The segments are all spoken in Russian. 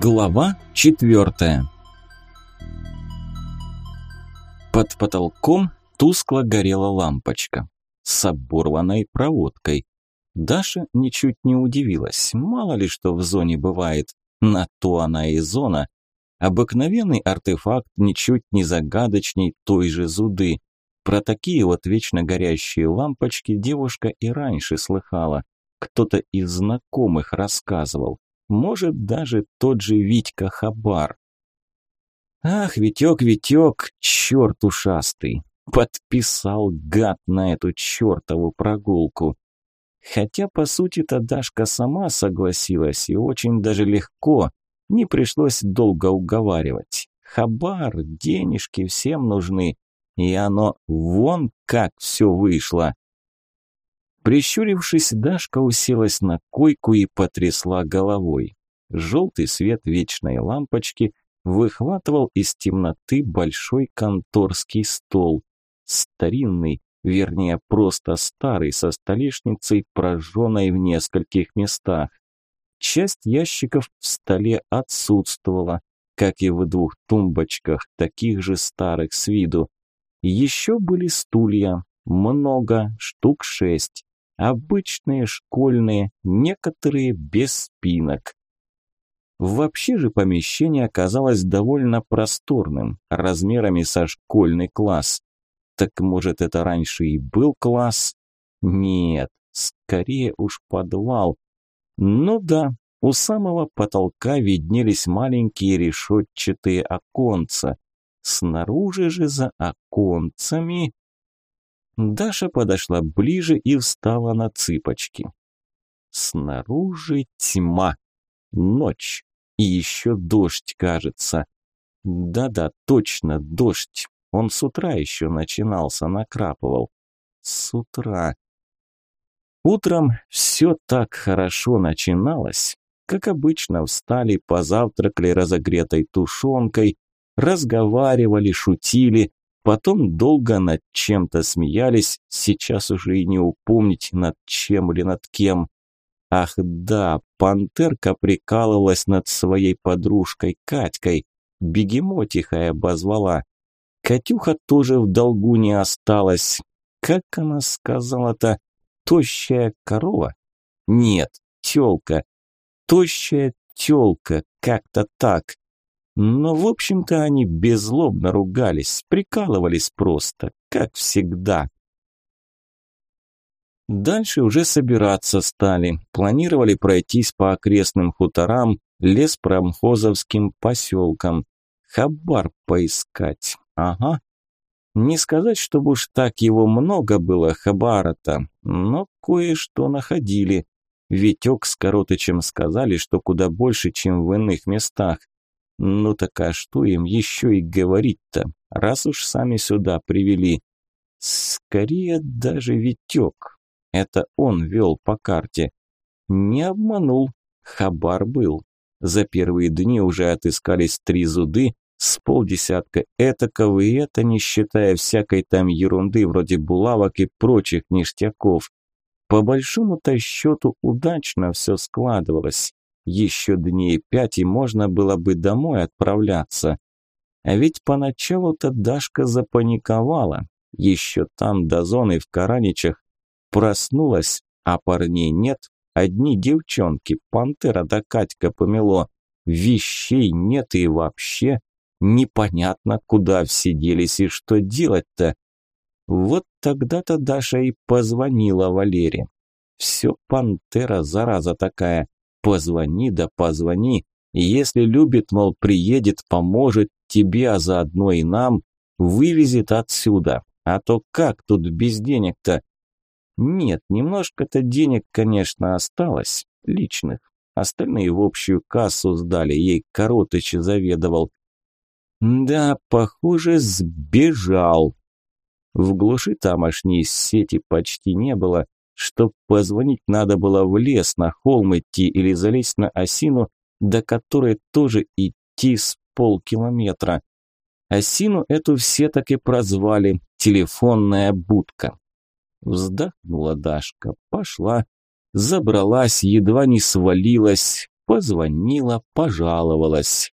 Глава четвертая Под потолком тускло горела лампочка с оборванной проводкой. Даша ничуть не удивилась, мало ли что в зоне бывает, на то она и зона. Обыкновенный артефакт ничуть не загадочней той же зуды. Про такие вот вечно горящие лампочки девушка и раньше слыхала. Кто-то из знакомых рассказывал. Может, даже тот же Витька Хабар. Ах, Витек, Витек, черт ушастый. Подписал гад на эту чертову прогулку. Хотя, по сути-то, Дашка сама согласилась, и очень даже легко. Не пришлось долго уговаривать. Хабар, денежки всем нужны. И оно вон как все вышло. Прищурившись, Дашка уселась на койку и потрясла головой. Желтый свет вечной лампочки выхватывал из темноты большой конторский стол. Старинный, вернее, просто старый, со столешницей, прожженной в нескольких местах. Часть ящиков в столе отсутствовала, как и в двух тумбочках, таких же старых с виду. Еще были стулья, много, штук шесть. Обычные, школьные, некоторые без спинок. Вообще же помещение оказалось довольно просторным, размерами со школьный класс. Так может это раньше и был класс? Нет, скорее уж подвал. Ну да, у самого потолка виднелись маленькие решетчатые оконца. Снаружи же за оконцами Даша подошла ближе и встала на цыпочки. Снаружи тьма, ночь и еще дождь, кажется. Да-да, точно, дождь. Он с утра еще начинался, накрапывал. С утра. Утром все так хорошо начиналось. Как обычно, встали, позавтракали разогретой тушенкой, разговаривали, шутили, Потом долго над чем-то смеялись, сейчас уже и не упомнить над чем или над кем. Ах да, пантерка прикалывалась над своей подружкой Катькой, бегемотихая обозвала. Катюха тоже в долгу не осталась. Как она сказала-то, тощая корова? Нет, тёлка. Тощая тёлка, как-то так. Но, в общем-то, они беззлобно ругались, прикалывались просто, как всегда. Дальше уже собираться стали. Планировали пройтись по окрестным хуторам, леспромхозовским поселкам. Хабар поискать. Ага. Не сказать, чтобы уж так его много было, хабара-то, но кое-что находили. Витек с Коротычем сказали, что куда больше, чем в иных местах. Ну так а что им еще и говорить-то, раз уж сами сюда привели? Скорее даже Витек. Это он вел по карте. Не обманул, хабар был. За первые дни уже отыскались три зуды, с полдесятка этакого, и это не считая всякой там ерунды вроде булавок и прочих ништяков. По большому-то счету удачно все складывалось. Еще дней пять, и можно было бы домой отправляться. А ведь поначалу-то Дашка запаниковала. Еще там до зоны в Караничах. Проснулась, а парней нет. Одни девчонки, пантера да Катька помело. Вещей нет и вообще непонятно, куда все делись и что делать-то. Вот тогда-то Даша и позвонила Валере. Все пантера, зараза такая. Позвони да позвони. Если любит, мол, приедет, поможет тебе, а заодно и нам, вывезет отсюда. А то как тут без денег-то? Нет, немножко-то денег, конечно, осталось, личных. Остальные в общую кассу сдали, ей Коротыч заведовал. Да, похоже, сбежал. В глуши тамошней сети почти не было, Чтоб позвонить, надо было в лес, на холм идти или залезть на осину, до которой тоже идти с полкилометра. Осину эту все так и прозвали «телефонная будка». Вздохнула Дашка, пошла, забралась, едва не свалилась, позвонила, пожаловалась.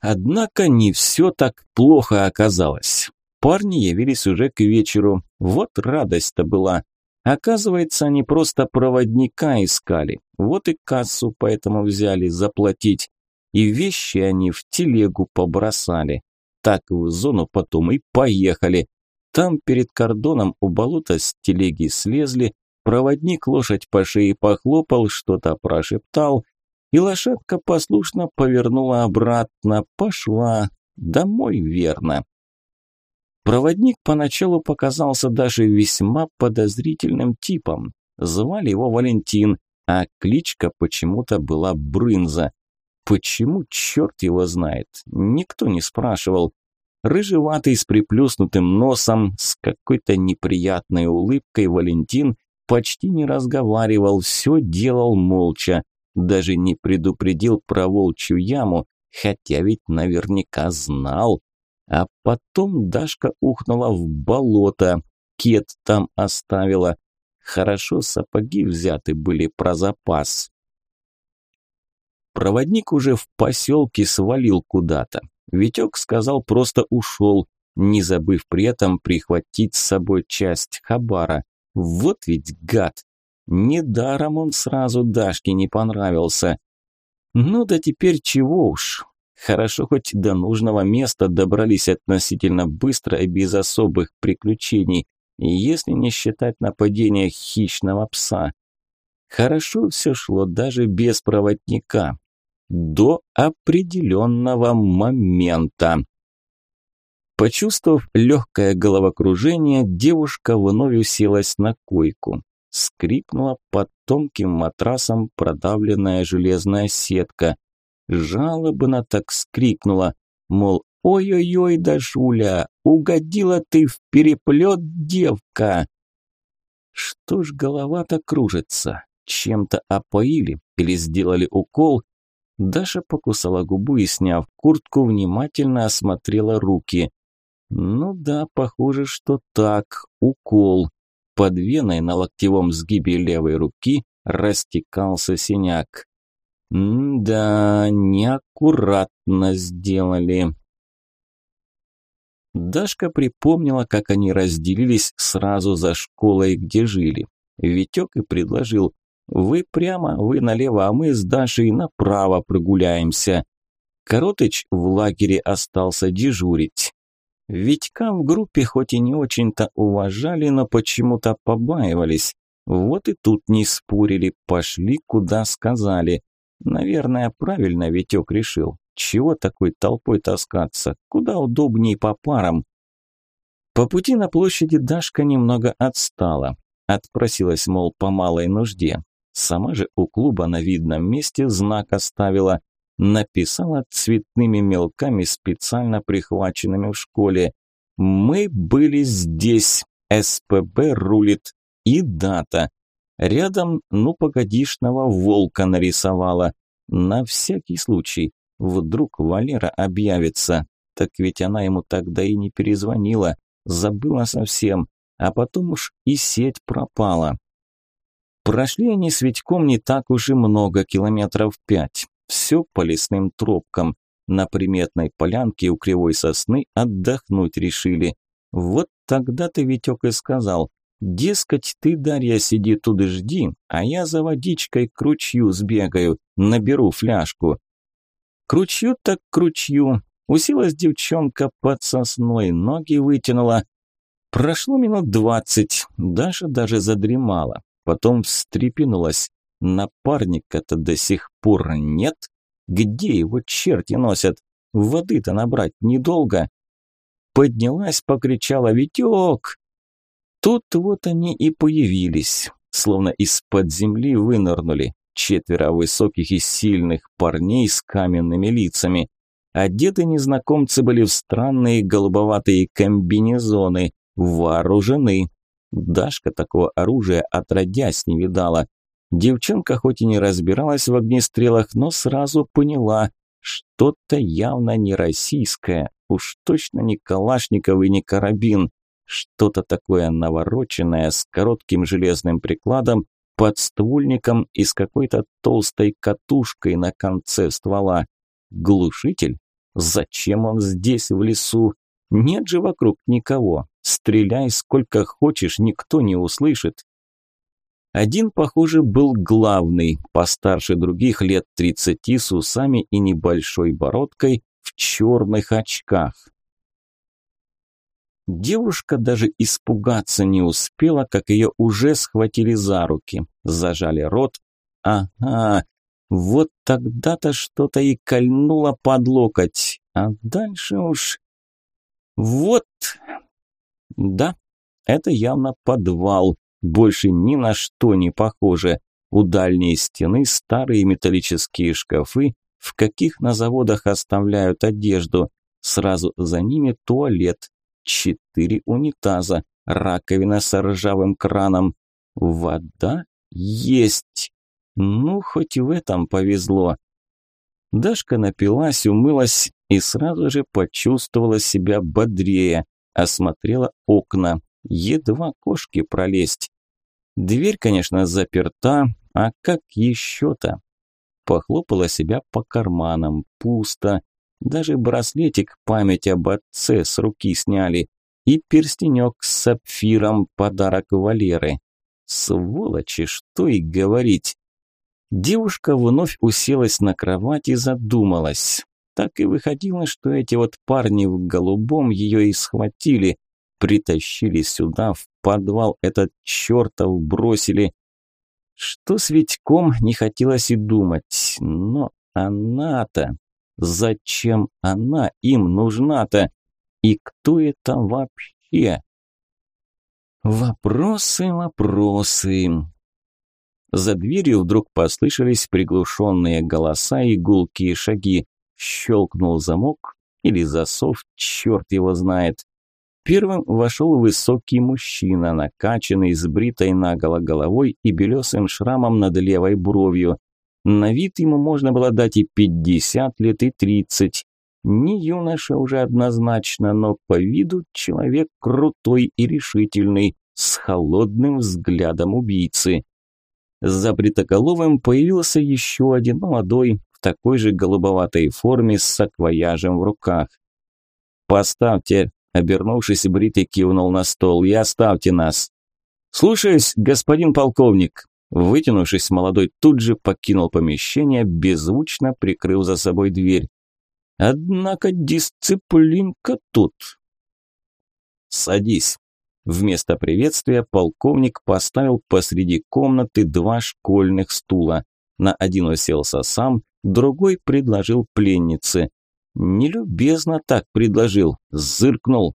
Однако не все так плохо оказалось. Парни явились уже к вечеру. Вот радость-то была. Оказывается, они просто проводника искали. Вот и кассу поэтому взяли заплатить. И вещи они в телегу побросали. Так в зону потом и поехали. Там перед кордоном у болота с телеги слезли, проводник лошадь по шее похлопал, что-то прошептал, и лошадка послушно повернула обратно, пошла домой верно. Проводник поначалу показался даже весьма подозрительным типом. Звали его Валентин, а кличка почему-то была Брынза. Почему, черт его знает, никто не спрашивал. Рыжеватый с приплюснутым носом, с какой-то неприятной улыбкой Валентин почти не разговаривал, все делал молча даже не предупредил про волчью яму, хотя ведь наверняка знал. А потом Дашка ухнула в болото, кет там оставила. Хорошо сапоги взяты были про запас. Проводник уже в поселке свалил куда-то. Витек сказал, просто ушел, не забыв при этом прихватить с собой часть хабара. Вот ведь гад! Недаром он сразу Дашке не понравился. Ну да теперь чего уж. Хорошо, хоть до нужного места добрались относительно быстро и без особых приключений, если не считать нападения хищного пса. Хорошо все шло даже без проводника. До определенного момента. Почувствовав легкое головокружение, девушка вновь уселась на койку. Скрипнула под тонким матрасом продавленная железная сетка. Жалобно так скрикнула, мол, «Ой-ой-ой, Дашуля, угодила ты в переплет, девка!» Что ж голова-то кружится? Чем-то опоили или сделали укол? Даша покусала губу и, сняв куртку, внимательно осмотрела руки. Ну да, похоже, что так, укол. Под веной на локтевом сгибе левой руки растекался синяк. «Да, неаккуратно сделали». Дашка припомнила, как они разделились сразу за школой, где жили. Витек и предложил «Вы прямо, вы налево, а мы с Дашей направо прогуляемся». Коротыч в лагере остался дежурить. Витька в группе хоть и не очень-то уважали, но почему-то побаивались. Вот и тут не спорили, пошли куда сказали. Наверное, правильно Витек решил. Чего такой толпой таскаться? Куда удобней по парам. По пути на площади Дашка немного отстала. Отпросилась, мол, по малой нужде. Сама же у клуба на видном месте знак оставила написала цветными мелками, специально прихваченными в школе. «Мы были здесь, СПБ рулит» и дата. Рядом, ну погодишного, волка нарисовала. На всякий случай, вдруг Валера объявится. Так ведь она ему тогда и не перезвонила, забыла совсем, а потом уж и сеть пропала. Прошли они с Витьком не так уж и много, километров пять. Все по лесным тропкам. На приметной полянке у кривой сосны отдохнуть решили. Вот тогда-то Витек и сказал, дескать, ты, Дарья, сиди тут и жди, а я за водичкой к ручью сбегаю, наберу фляжку. К ручью так к ручью. Уселась девчонка под сосной, ноги вытянула. Прошло минут двадцать, Даша даже задремала. Потом встрепенулась. Напарника-то до сих пор нет. Где его черти носят? Воды-то набрать недолго. Поднялась, покричала «Витек!». Тут вот они и появились, словно из-под земли вынырнули. Четверо высоких и сильных парней с каменными лицами. Одеты незнакомцы были в странные голубоватые комбинезоны, вооружены. Дашка такого оружия отродясь не видала. Девчонка хоть и не разбиралась в огнестрелах, но сразу поняла, что-то явно не российское, уж точно не Калашников и не карабин. Что-то такое навороченное с коротким железным прикладом, подствольником и с какой-то толстой катушкой на конце ствола. Глушитель? Зачем он здесь, в лесу? Нет же вокруг никого. Стреляй сколько хочешь, никто не услышит. Один, похоже, был главный, постарше других лет тридцати, с усами и небольшой бородкой, в черных очках. Девушка даже испугаться не успела, как ее уже схватили за руки, зажали рот. Ага, вот тогда-то что-то и кольнуло под локоть, а дальше уж... Вот... Да, это явно подвал, больше ни на что не похоже. У дальней стены старые металлические шкафы, в каких на заводах оставляют одежду. Сразу за ними туалет, четыре унитаза, раковина с ржавым краном. Вода есть. Ну, хоть в этом повезло. Дашка напилась, умылась и сразу же почувствовала себя бодрее, осмотрела окна. Едва кошки пролезть. Дверь, конечно, заперта, а как еще-то? Похлопала себя по карманам, пусто. Даже браслетик память об отце с руки сняли. И перстенек с сапфиром подарок Валеры. Сволочи, что и говорить. Девушка вновь уселась на кровать и задумалась. Так и выходило, что эти вот парни в голубом ее и схватили, притащили сюда, в подвал этот чертов бросили. Что с Витьком не хотелось и думать, но она-то... Зачем она им нужна-то? И кто это вообще? Вопросы, вопросы. За дверью вдруг послышались приглушенные голоса и гулкие шаги. Щелкнул замок или засов, черт его знает. Первым вошел высокий мужчина, накачанный, с бритой наголо головой и белесым шрамом над левой бровью. На вид ему можно было дать и пятьдесят лет, и тридцать. Не юноша уже однозначно, но по виду человек крутой и решительный, с холодным взглядом убийцы. За бритоголовым появился еще один молодой, в такой же голубоватой форме с саквояжем в руках. «Поставьте!» – обернувшись, Бритый кивнул на стол. «И оставьте нас!» «Слушаюсь, господин полковник!» Вытянувшись, молодой тут же покинул помещение, беззвучно прикрыв за собой дверь. Однако дисциплинка тут. «Садись». Вместо приветствия полковник поставил посреди комнаты два школьных стула. На один уселся сам, другой предложил пленнице. Нелюбезно так предложил, зыркнул.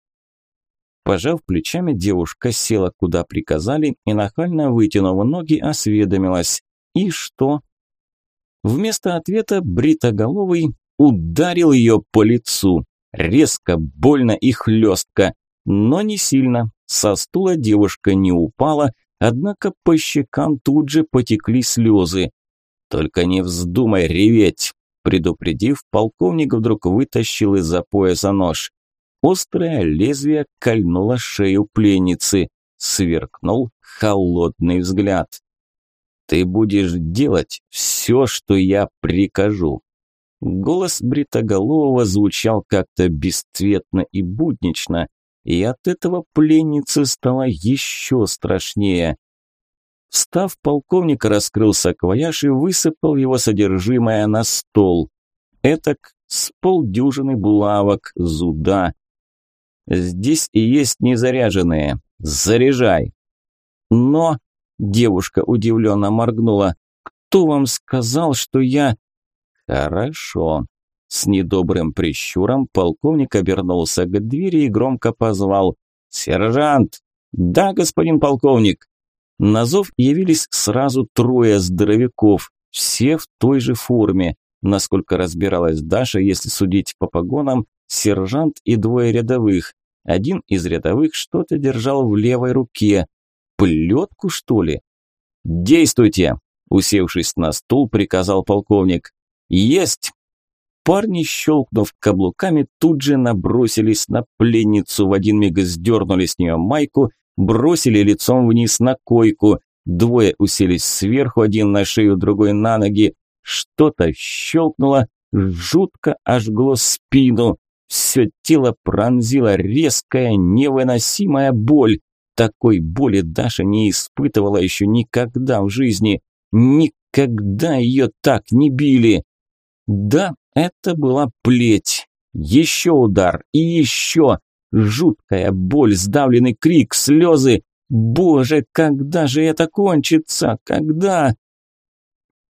Пожав плечами, девушка села, куда приказали, и нахально вытянув ноги, осведомилась. «И что?» Вместо ответа бритоголовый ударил ее по лицу. Резко, больно и хлестко, но не сильно. Со стула девушка не упала, однако по щекам тут же потекли слезы. «Только не вздумай реветь!» Предупредив, полковник вдруг вытащил из-за пояса нож. Острое лезвие кольнуло шею пленницы. Сверкнул холодный взгляд. «Ты будешь делать все, что я прикажу». Голос Бритоголового звучал как-то бесцветно и буднично, и от этого пленнице стало еще страшнее. Встав, полковник раскрыл саквояж и высыпал его содержимое на стол. Этак с полдюжины булавок, зуда, Здесь и есть незаряженные. Заряжай. Но, девушка удивленно моргнула, кто вам сказал, что я... Хорошо. С недобрым прищуром полковник обернулся к двери и громко позвал. «Сержант!» «Да, господин полковник!» На зов явились сразу трое здоровяков, все в той же форме. Насколько разбиралась Даша, если судить по погонам, сержант и двое рядовых. Один из рядовых что-то держал в левой руке. Плетку, что ли? «Действуйте!» – усевшись на стул, приказал полковник. «Есть!» Парни, щелкнув каблуками, тут же набросились на пленницу, в один миг сдернули с нее майку, бросили лицом вниз на койку. Двое уселись сверху, один на шею, другой на ноги. Что-то щелкнуло, жутко ожгло спину. Все тело пронзила резкая, невыносимая боль. Такой боли Даша не испытывала еще никогда в жизни. Никогда ее так не били. Да, это была плеть. Еще удар и еще. Жуткая боль, сдавленный крик, слезы. Боже, когда же это кончится? Когда?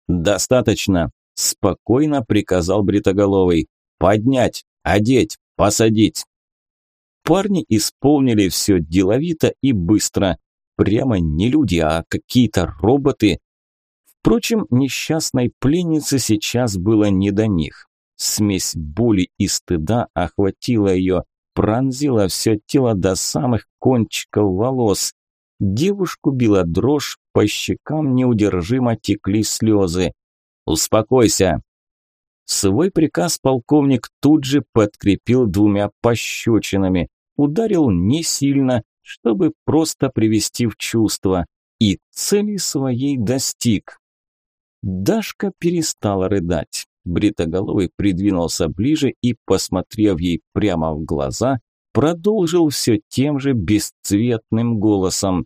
Достаточно, спокойно приказал Бритоголовый. Поднять, одеть, посадить. Парни исполнили все деловито и быстро. Прямо не люди, а какие-то роботы. Впрочем, несчастной пленнице сейчас было не до них. Смесь боли и стыда охватила ее, пронзила все тело до самых кончиков волос. Девушку била дрожь, по щекам неудержимо текли слезы. «Успокойся!» Свой приказ полковник тут же подкрепил двумя пощечинами. Ударил не сильно, чтобы просто привести в чувство. И цели своей достиг. Дашка перестала рыдать. Бритоголовый придвинулся ближе и, посмотрев ей прямо в глаза, продолжил все тем же бесцветным голосом.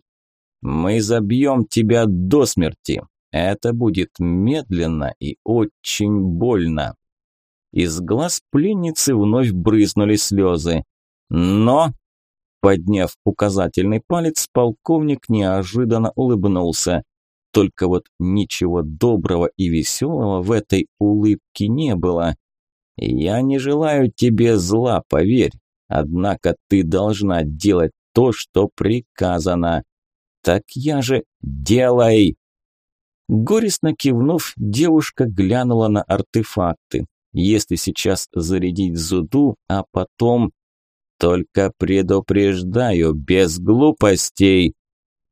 «Мы забьем тебя до смерти. Это будет медленно и очень больно». Из глаз пленницы вновь брызнули слезы. «Но...» Подняв указательный палец, полковник неожиданно улыбнулся. Только вот ничего доброго и веселого в этой улыбке не было. «Я не желаю тебе зла, поверь. Однако ты должна делать то, что приказано. Так я же делай!» Горестно кивнув, девушка глянула на артефакты. Если сейчас зарядить зуду, а потом... Только предупреждаю, без глупостей.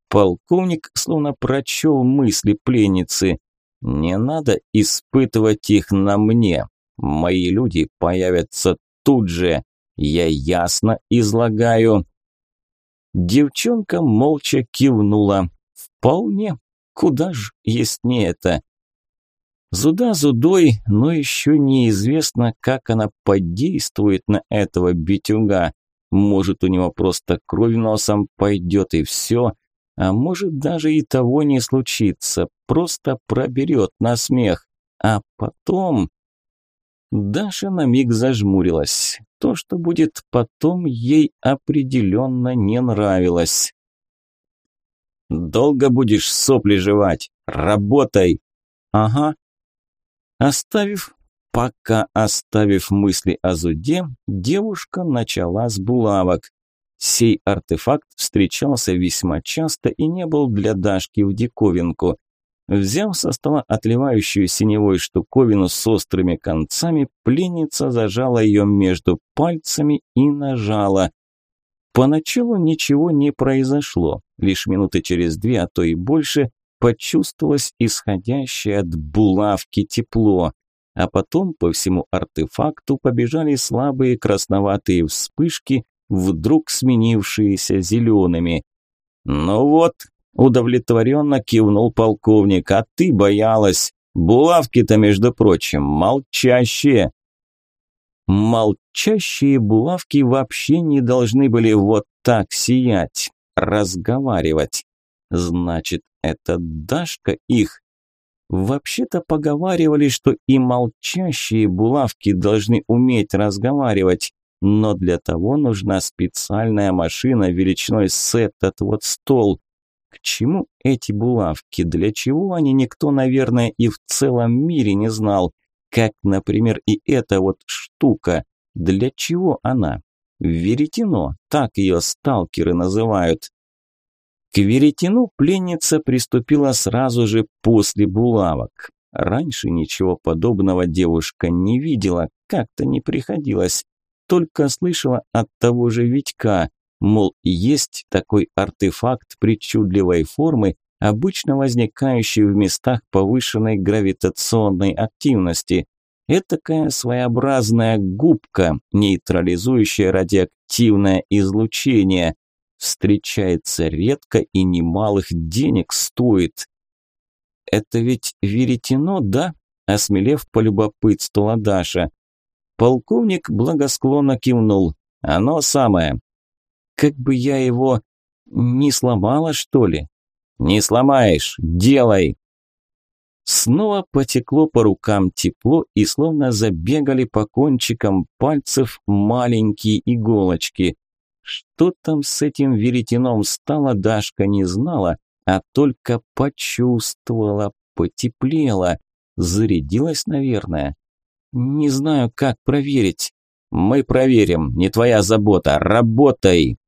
Полковник словно прочел мысли пленницы. «Не надо испытывать их на мне. Мои люди появятся тут же. Я ясно излагаю». Девчонка молча кивнула. «Вполне. Куда ж, не это?» Зуда зудой, но еще неизвестно, как она подействует на этого битюга. Может, у него просто кровь носом пойдет и все, а может даже и того не случится, просто проберет на смех. А потом... Даша на миг зажмурилась. То, что будет потом, ей определенно не нравилось. «Долго будешь сопли жевать? Работай!» «Ага». Оставив, пока оставив мысли о зуде, девушка начала с булавок. Сей артефакт встречался весьма часто и не был для Дашки в диковинку. Взяв со стола отливающую синевой штуковину с острыми концами, пленница зажала ее между пальцами и нажала. Поначалу ничего не произошло, лишь минуты через две, а то и больше, почувствовалось исходящее от булавки тепло, а потом по всему артефакту побежали слабые красноватые вспышки, вдруг сменившиеся зелеными. «Ну вот», – удовлетворенно кивнул полковник, – «а ты боялась. Булавки-то, между прочим, молчащие». Молчащие булавки вообще не должны были вот так сиять, разговаривать. Значит, это Дашка их. Вообще-то поговаривали, что и молчащие булавки должны уметь разговаривать. Но для того нужна специальная машина величиной с этот вот стол. К чему эти булавки? Для чего они, никто, наверное, и в целом мире не знал. Как, например, и эта вот штука. Для чего она? Веретено, так ее сталкеры называют. К веретену пленница приступила сразу же после булавок. Раньше ничего подобного девушка не видела, как-то не приходилось только слышала от того же Витька, мол, есть такой артефакт причудливой формы, обычно возникающий в местах повышенной гравитационной активности. Этакая своеобразная губка, нейтрализующая радиоактивное излучение. Встречается редко и немалых денег стоит. «Это ведь веретено, да?» – осмелев полюбопытствовала Даша. Полковник благосклонно кивнул. «Оно самое». «Как бы я его не сломала, что ли?» «Не сломаешь, делай!» Снова потекло по рукам тепло и словно забегали по кончикам пальцев маленькие иголочки. Что там с этим веретеном стало, Дашка не знала, а только почувствовала, потеплела, зарядилась, наверное. Не знаю, как проверить. Мы проверим, не твоя забота, работай!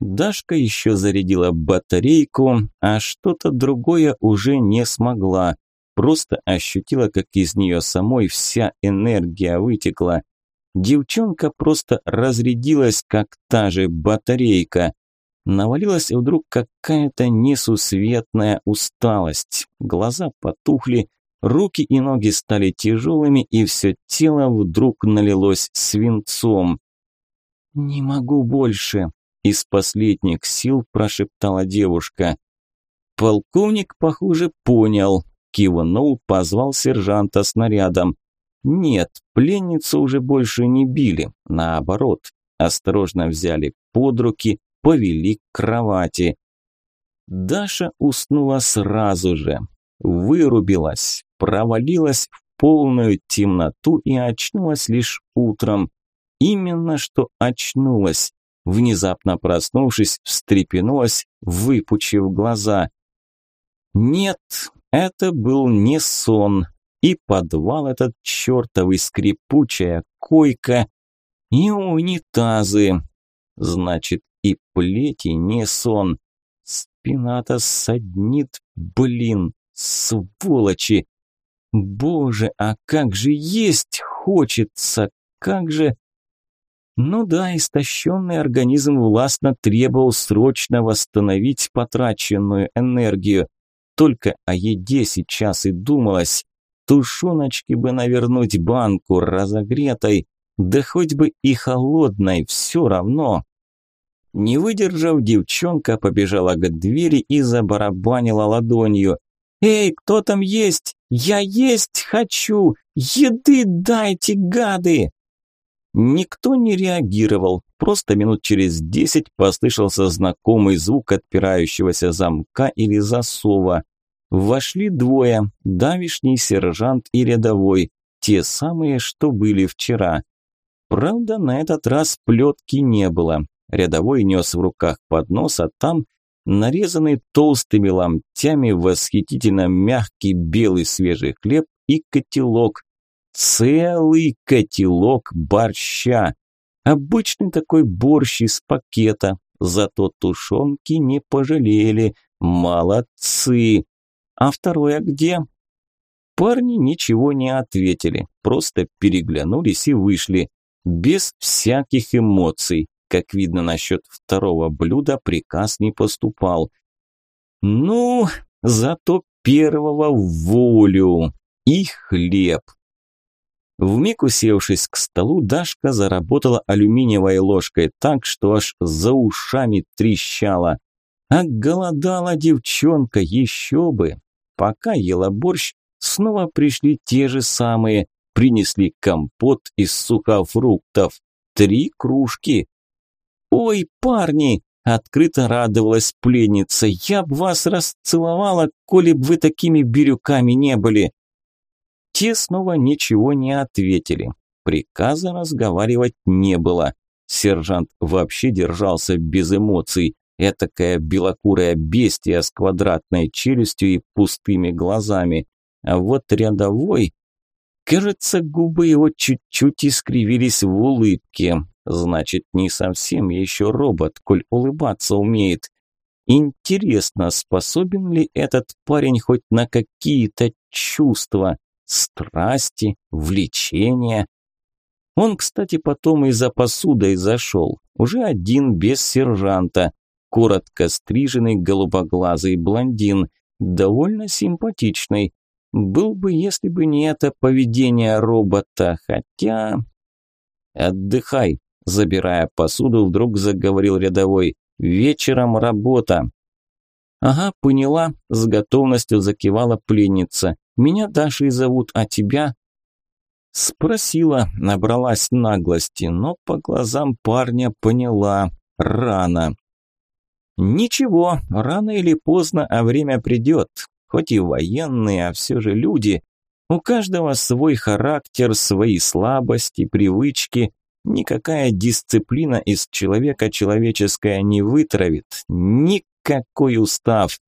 Дашка еще зарядила батарейку, а что-то другое уже не смогла. Просто ощутила, как из нее самой вся энергия вытекла. Девчонка просто разрядилась, как та же батарейка. Навалилась вдруг какая-то несусветная усталость. Глаза потухли, руки и ноги стали тяжелыми, и все тело вдруг налилось свинцом. «Не могу больше», из последних сил прошептала девушка. Полковник, похоже, понял. Кивнул, позвал сержанта снарядом. Нет, пленницу уже больше не били. Наоборот, осторожно взяли под руки, повели к кровати. Даша уснула сразу же. Вырубилась, провалилась в полную темноту и очнулась лишь утром. Именно что очнулась внезапно проснувшись, встрепенулась, выпучив глаза. Нет, это был не сон, и подвал этот чертовый скрипучая койка, и унитазы. Значит, и плети не сон. Спина-то саднит, блин, сволочи. Боже, а как же есть хочется, как же... Ну да, истощенный организм властно требовал срочно восстановить потраченную энергию. Только о еде сейчас и думалось. Тушеночки бы навернуть банку разогретой, да хоть бы и холодной, все равно. Не выдержав, девчонка побежала к двери и забарабанила ладонью. «Эй, кто там есть? Я есть хочу! Еды дайте, гады!» Никто не реагировал, просто минут через десять послышался знакомый звук отпирающегося замка или засова. Вошли двое, давишний сержант и рядовой, те самые, что были вчера. Правда, на этот раз плетки не было. Рядовой нес в руках поднос, а там нарезанный толстыми ломтями восхитительно мягкий белый свежий хлеб и котелок, Целый котелок борща. Обычный такой борщ из пакета, зато тушенки не пожалели. Молодцы. А второе где? Парни ничего не ответили, просто переглянулись и вышли. Без всяких эмоций. Как видно, насчет второго блюда приказ не поступал. Ну, зато первого волю. И хлеб. Вмиг усевшись к столу, Дашка заработала алюминиевой ложкой так, что аж за ушами трещала. А голодала девчонка еще бы. Пока ела борщ, снова пришли те же самые, принесли компот из сухофруктов. Три кружки. «Ой, парни!» – открыто радовалась пленница. «Я б вас расцеловала, коли б вы такими бирюками не были!» Те снова ничего не ответили. Приказа разговаривать не было. Сержант вообще держался без эмоций. Этакая белокурая бестия с квадратной челюстью и пустыми глазами. А вот рядовой... Кажется, губы его чуть-чуть искривились в улыбке. Значит, не совсем еще робот, коль улыбаться умеет. Интересно, способен ли этот парень хоть на какие-то чувства? Страсти, влечения. Он, кстати, потом и за посудой зашел, уже один без сержанта, коротко стриженный голубоглазый блондин, довольно симпатичный. Был бы, если бы не это поведение робота, хотя... «Отдыхай», – забирая посуду, вдруг заговорил рядовой. «Вечером работа». «Ага, поняла», – с готовностью закивала пленница. «Меня Дашей зовут, а тебя?» Спросила, набралась наглости, но по глазам парня поняла. Рано. Ничего, рано или поздно, а время придет. Хоть и военные, а все же люди. У каждого свой характер, свои слабости, привычки. Никакая дисциплина из человека человеческое не вытравит. Никакой устав.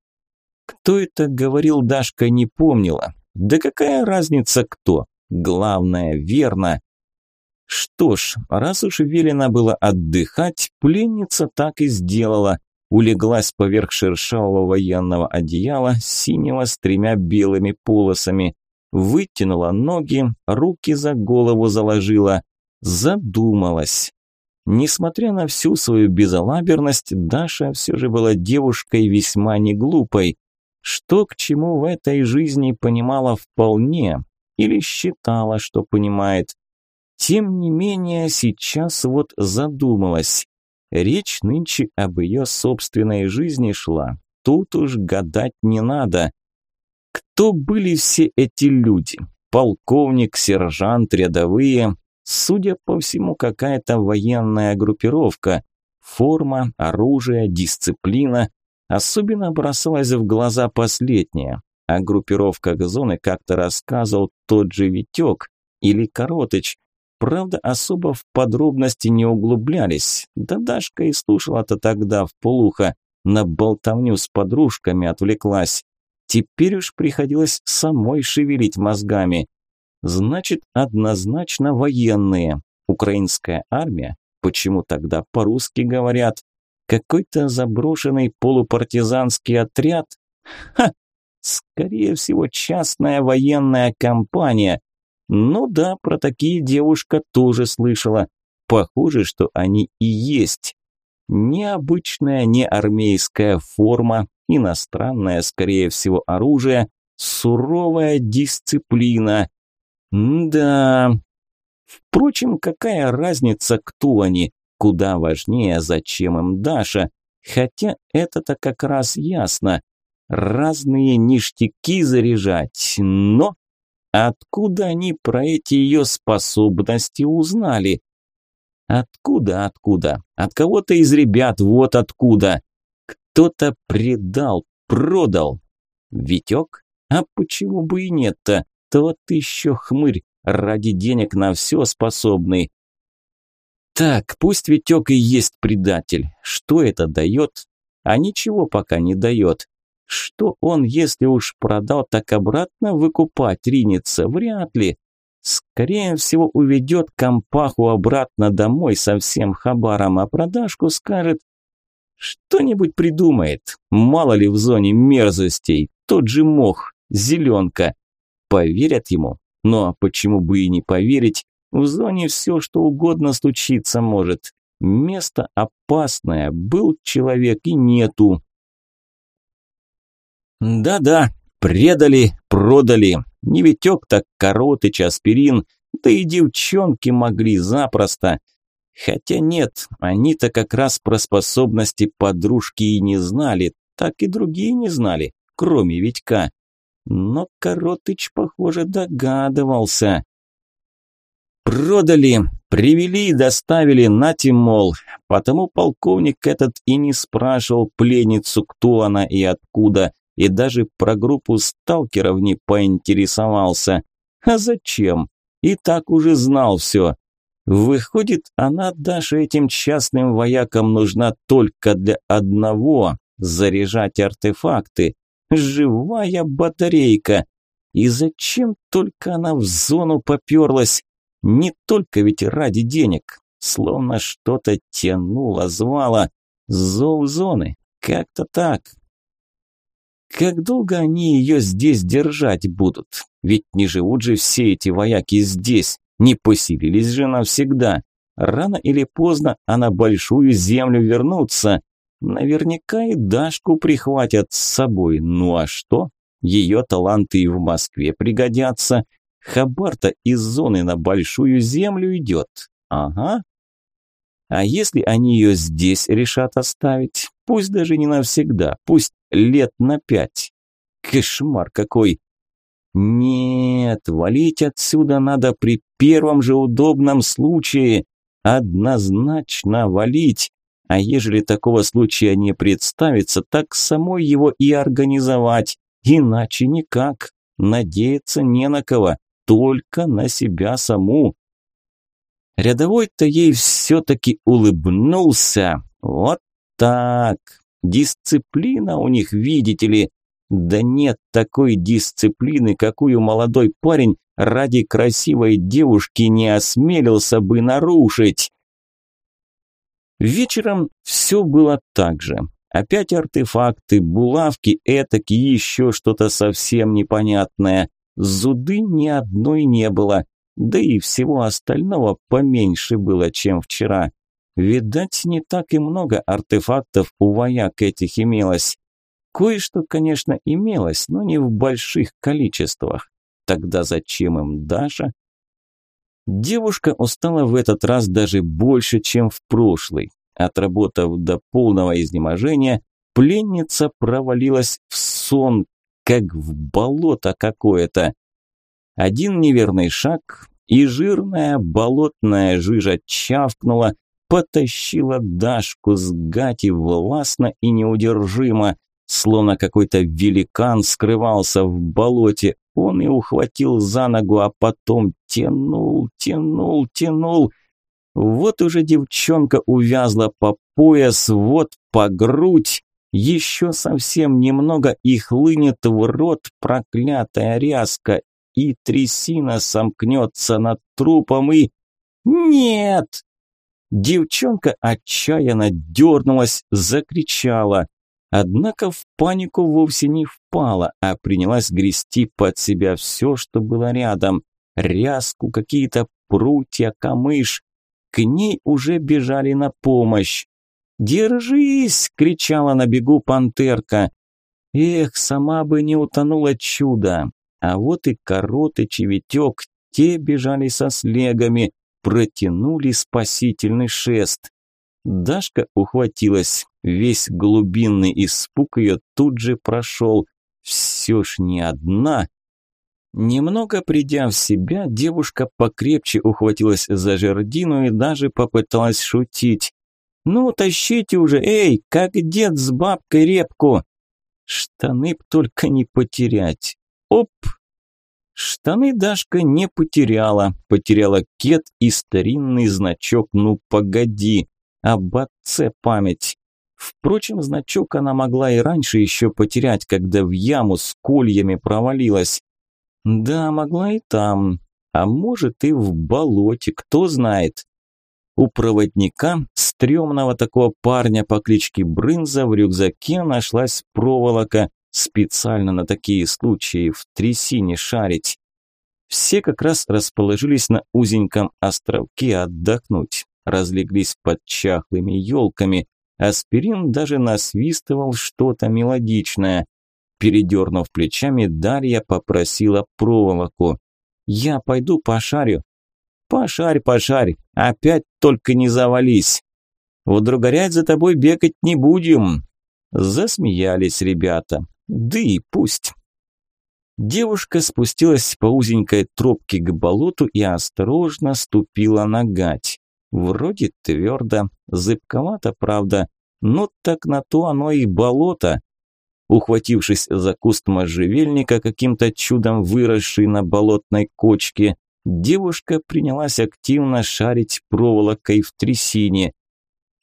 Кто это говорил, Дашка не помнила. Да какая разница кто? Главное, верно. Что ж, раз уж велено было отдыхать, пленница так и сделала. Улеглась поверх шершавого военного одеяла, синего с тремя белыми полосами. Вытянула ноги, руки за голову заложила. Задумалась. Несмотря на всю свою безалаберность, Даша все же была девушкой весьма неглупой. Что к чему в этой жизни понимала вполне, или считала, что понимает. Тем не менее, сейчас вот задумалась. Речь нынче об ее собственной жизни шла. Тут уж гадать не надо. Кто были все эти люди? Полковник, сержант, рядовые. Судя по всему, какая-то военная группировка. Форма, оружие, дисциплина. Особенно бросалась в глаза последняя. О группировках зоны как-то рассказывал тот же Витек или Коротыч. Правда, особо в подробности не углублялись. Да Дашка и слушала-то тогда в полухо, на болтовню с подружками отвлеклась. Теперь уж приходилось самой шевелить мозгами. Значит, однозначно военные. Украинская армия? Почему тогда по-русски говорят? Какой-то заброшенный полупартизанский отряд? Ха! Скорее всего, частная военная компания. Ну да, про такие девушка тоже слышала. Похоже, что они и есть. Необычная неармейская форма, иностранное, скорее всего, оружие, суровая дисциплина. да. Впрочем, какая разница, кто они? Куда важнее, зачем им Даша? Хотя это-то как раз ясно. Разные ништяки заряжать, но откуда они про эти ее способности узнали? Откуда, откуда? От кого-то из ребят, вот откуда. Кто-то предал, продал. Витек? А почему бы и нет-то? Тот еще хмырь, ради денег на все способный. Так, пусть Витек и есть предатель. Что это дает? А ничего пока не дает. Что он, если уж продал, так обратно выкупать ринется? Вряд ли. Скорее всего, уведет компаху обратно домой со всем хабаром, а продажку скажет, что-нибудь придумает. Мало ли в зоне мерзостей. Тот же мох, зеленка. Поверят ему? Но почему бы и не поверить? В зоне все, что угодно случиться может. Место опасное. Был человек и нету. Да-да, предали, продали. Не Витек, так Коротыч, Аспирин. Да и девчонки могли запросто. Хотя нет, они-то как раз про способности подружки и не знали, так и другие не знали, кроме Витька. Но Коротыч, похоже, догадывался. Продали, привели и доставили на Тимол. Потому полковник этот и не спрашивал пленницу, кто она и откуда, и даже про группу сталкеров не поинтересовался. А зачем? И так уже знал все. Выходит, она даже этим частным воякам нужна только для одного – заряжать артефакты. Живая батарейка. И зачем только она в зону поперлась? Не только ведь ради денег. Словно что-то тянуло, звало. Зов зоны. Как-то так. Как долго они ее здесь держать будут? Ведь не живут же все эти вояки здесь. Не поселились же навсегда. Рано или поздно, а на большую землю вернутся. Наверняка и Дашку прихватят с собой. Ну а что? Ее таланты и в Москве пригодятся. Хабарта из зоны на большую землю идет. Ага. А если они ее здесь решат оставить? Пусть даже не навсегда, пусть лет на пять. Кошмар какой! Нет, валить отсюда надо при первом же удобном случае. Однозначно валить. А ежели такого случая не представится, так самой его и организовать. Иначе никак. Надеяться не на кого, только на себя саму. Рядовой-то ей все-таки улыбнулся. Вот так. Дисциплина у них, видите ли. Да нет такой дисциплины, какую молодой парень ради красивой девушки не осмелился бы нарушить. Вечером все было так же. Опять артефакты, булавки, этаки, еще что-то совсем непонятное. Зуды ни одной не было, да и всего остального поменьше было, чем вчера. Видать, не так и много артефактов у вояк этих имелось. Кое-что, конечно, имелось, но не в больших количествах. Тогда зачем им Даша? Девушка устала в этот раз даже больше, чем в прошлый. Отработав до полного изнеможения, пленница провалилась в сон, как в болото какое-то. Один неверный шаг, и жирная болотная жижа чавкнула, потащила Дашку с гати властно и неудержимо, словно какой-то великан скрывался в болоте. Он и ухватил за ногу, а потом тянул, тянул, тянул – вот уже девчонка увязла по пояс, вот по грудь. Еще совсем немного и хлынет в рот проклятая ряска, и трясина сомкнется над трупом и... Нет! Девчонка отчаянно дернулась, закричала. Однако в панику вовсе не впала, а принялась грести под себя все, что было рядом. Ряску, какие-то прутья, камыш. К ней уже бежали на помощь. «Держись!» – кричала на бегу пантерка. Эх, сама бы не утонула чудо. А вот и коротыч и те бежали со слегами, протянули спасительный шест. Дашка ухватилась, весь глубинный испуг ее тут же прошел. Все ж не одна, Немного придя в себя, девушка покрепче ухватилась за жердину и даже попыталась шутить. «Ну, тащите уже, эй, как дед с бабкой репку!» Штаны б только не потерять. Оп! Штаны Дашка не потеряла, потеряла кет и старинный значок «Ну, погоди!» Об отце память. Впрочем, значок она могла и раньше еще потерять, когда в яму с кольями провалилась. Да, могла и там. А может и в болоте, кто знает. У проводника, стрёмного такого парня по кличке Брынза, в рюкзаке нашлась проволока, специально на такие случаи в трясине шарить. Все как раз расположились на узеньком островке отдохнуть, разлеглись под чахлыми елками. Аспирин даже насвистывал что-то мелодичное. Передернув плечами, Дарья попросила проволоку. «Я пойду пошарю». «Пошарь, пошарь, опять только не завались. Вдругорять за тобой бегать не будем». Засмеялись ребята. Да и пусть. Девушка спустилась по узенькой тропке к болоту и осторожно ступила на гать. Вроде твердо, зыбковато, правда, но так на то оно и болото. Ухватившись за куст можжевельника, каким-то чудом выросший на болотной кочке, девушка принялась активно шарить проволокой в трясине.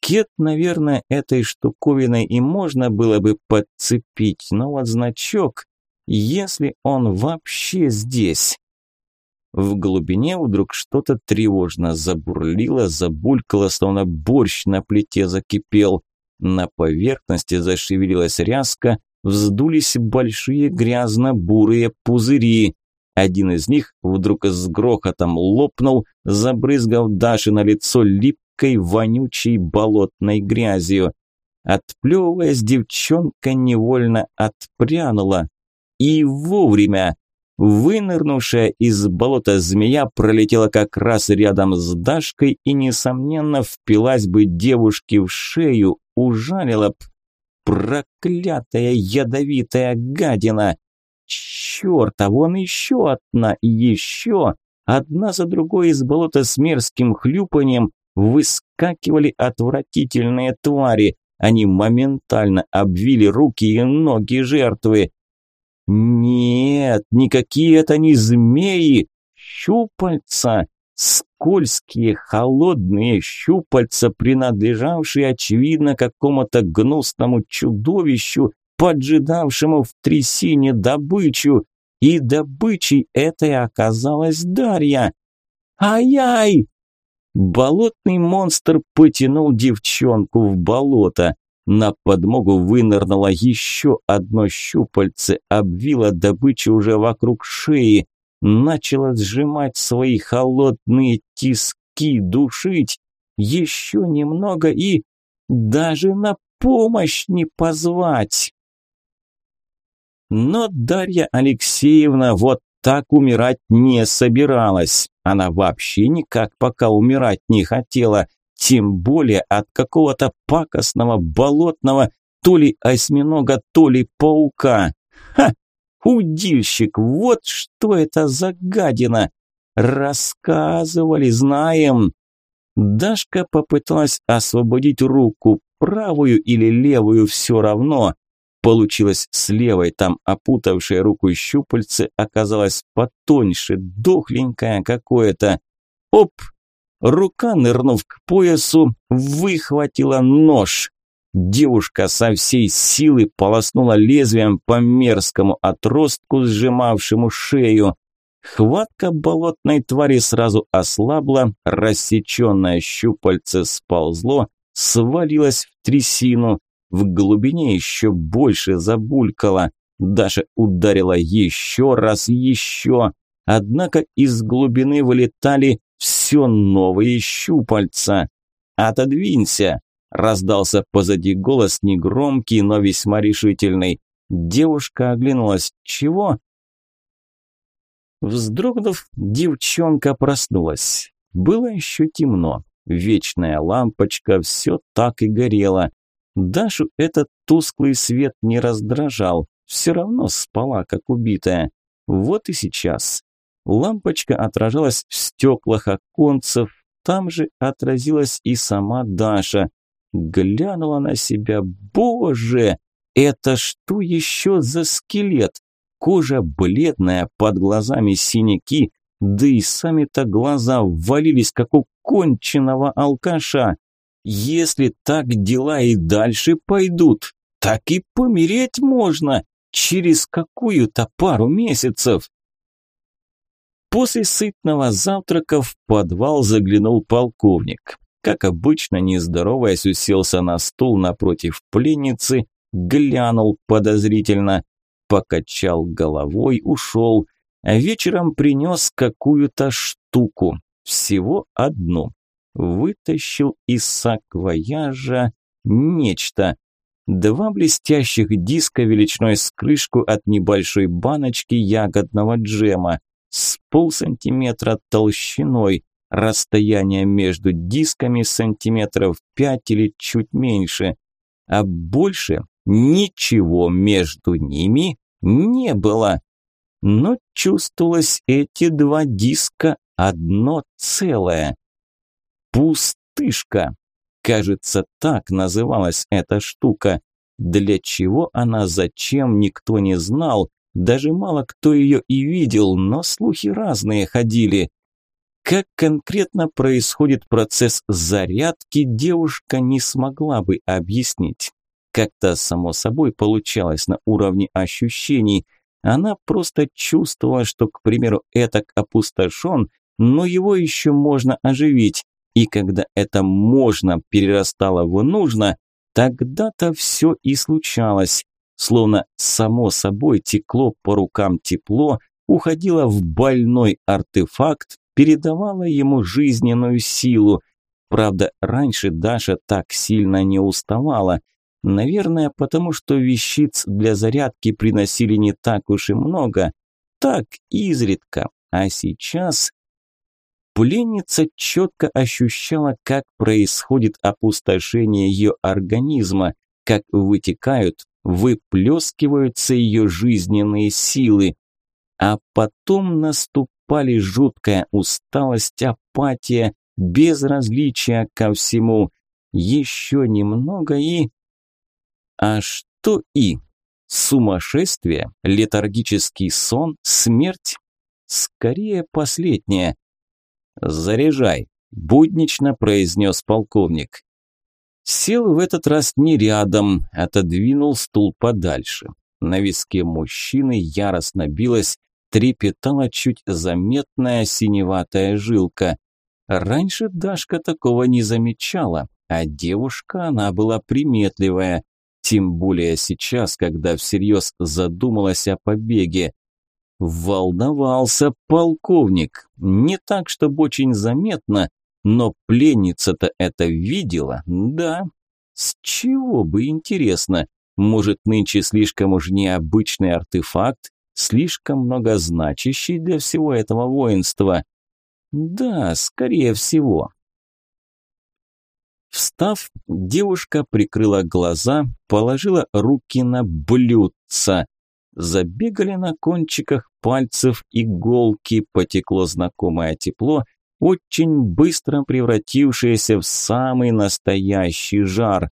Кет, наверное, этой штуковиной и можно было бы подцепить, но вот значок, если он вообще здесь. В глубине вдруг что-то тревожно забурлило, забулькало, словно борщ на плите закипел. На поверхности зашевелилась ряска, вздулись большие грязно-бурые пузыри. Один из них вдруг с грохотом лопнул, забрызгав Даши на лицо липкой, вонючей болотной грязью. Отплевываясь, девчонка невольно отпрянула. И вовремя. Вынырнувшая из болота змея пролетела как раз рядом с Дашкой и, несомненно, впилась бы девушке в шею, ужалила б. Проклятая ядовитая гадина! Черт, а вон еще одна и еще! Одна за другой из болота с мерзким хлюпанием выскакивали отвратительные твари. Они моментально обвили руки и ноги жертвы. Нет, никакие это не змеи, щупальца, скользкие, холодные щупальца, принадлежавшие, очевидно, какому-то гнусному чудовищу, поджидавшему в трясине добычу. И добычей этой оказалась Дарья. «Ай-яй!» Болотный монстр потянул девчонку в болото. На подмогу вынырнуло еще одно щупальце, обвило добычу уже вокруг шеи, начало сжимать свои холодные тиски, душить. Еще немного и даже на помощь не позвать. Но Дарья Алексеевна вот так умирать не собиралась. Она вообще никак пока умирать не хотела, тем более от какого-то пакостного болотного то ли осьминога, то ли паука. Ха! Удильщик, вот что это за гадина! Рассказывали, знаем. Дашка попыталась освободить руку, правую или левую, все равно. Получилось с левой, там опутавшая руку щупальце оказалось потоньше, дохленькое какое-то. Оп! Рука, нырнув к поясу, выхватила нож. Девушка со всей силы полоснула лезвием по мерзкому отростку, сжимавшему шею. Хватка болотной твари сразу ослабла, рассеченное щупальце сползло, свалилось в трясину. В глубине еще больше забулькало. Даша ударила еще раз, еще. Однако из глубины вылетали все новые щупальца. «Отодвинься!» – раздался позади голос, негромкий, но весьма решительный. Девушка оглянулась. «Чего?» Вздрогнув, девчонка проснулась. Было еще темно. Вечная лампочка все так и горела. Дашу этот тусклый свет не раздражал, все равно спала, как убитая. Вот и сейчас. Лампочка отражалась в стеклах оконцев, там же отразилась и сама Даша. Глянула на себя. Боже, это что еще за скелет? Кожа бледная, под глазами синяки, да и сами-то глаза ввалились, как у конченого алкаша. Если так дела и дальше пойдут, так и помереть можно через какую-то пару месяцев. После сытного завтрака в подвал заглянул полковник. Как обычно, не здороваясь, уселся на стул напротив пленницы, глянул подозрительно, покачал головой, ушел, вечером принес какую-то штуку, всего одну вытащил из саквояжа нечто. Два блестящих диска величиной с крышку от небольшой баночки ягодного джема с полсантиметра толщиной, расстояние между дисками сантиметров пять или чуть меньше, а больше ничего между ними не было. Но чувствовалось эти два диска одно целое. Пустышка. Кажется, так называлась эта штука. Для чего она, зачем, никто не знал. Даже мало кто ее и видел, но слухи разные ходили. Как конкретно происходит процесс зарядки, девушка не смогла бы объяснить. Как-то само собой получалось на уровне ощущений. Она просто чувствовала, что, к примеру, этак опустошен, но его еще можно оживить. И когда это можно перерастало в нужно, тогда-то все и случалось. Словно само собой текло по рукам тепло, уходило в больной артефакт, передавало ему жизненную силу. Правда, раньше Даша так сильно не уставала. Наверное, потому что вещиц для зарядки приносили не так уж и много. Так, изредка. А сейчас... Пленница четко ощущала, как происходит опустошение ее организма, как вытекают, выплескиваются ее жизненные силы. А потом наступали жуткая усталость, апатия, безразличие ко всему. Еще немного и... А что и? Сумасшествие? Летаргический сон? Смерть? Скорее последнее. «Заряжай», – буднично произнес полковник. Сел в этот раз не рядом, отодвинул стул подальше. На виске мужчины яростно билась, трепетала чуть заметная синеватая жилка. Раньше Дашка такого не замечала, а девушка она была приметливая, тем более сейчас, когда всерьез задумалась о побеге. Волновался полковник, не так, чтобы очень заметно, но пленница-то это видела, да. С чего бы интересно? Может, нынче слишком уж необычный артефакт, слишком многозначащий для всего этого воинства? Да, скорее всего. Встав, девушка прикрыла глаза, положила руки на блюдца. Забегали на кончиках пальцев иголки, потекло знакомое тепло, очень быстро превратившееся в самый настоящий жар.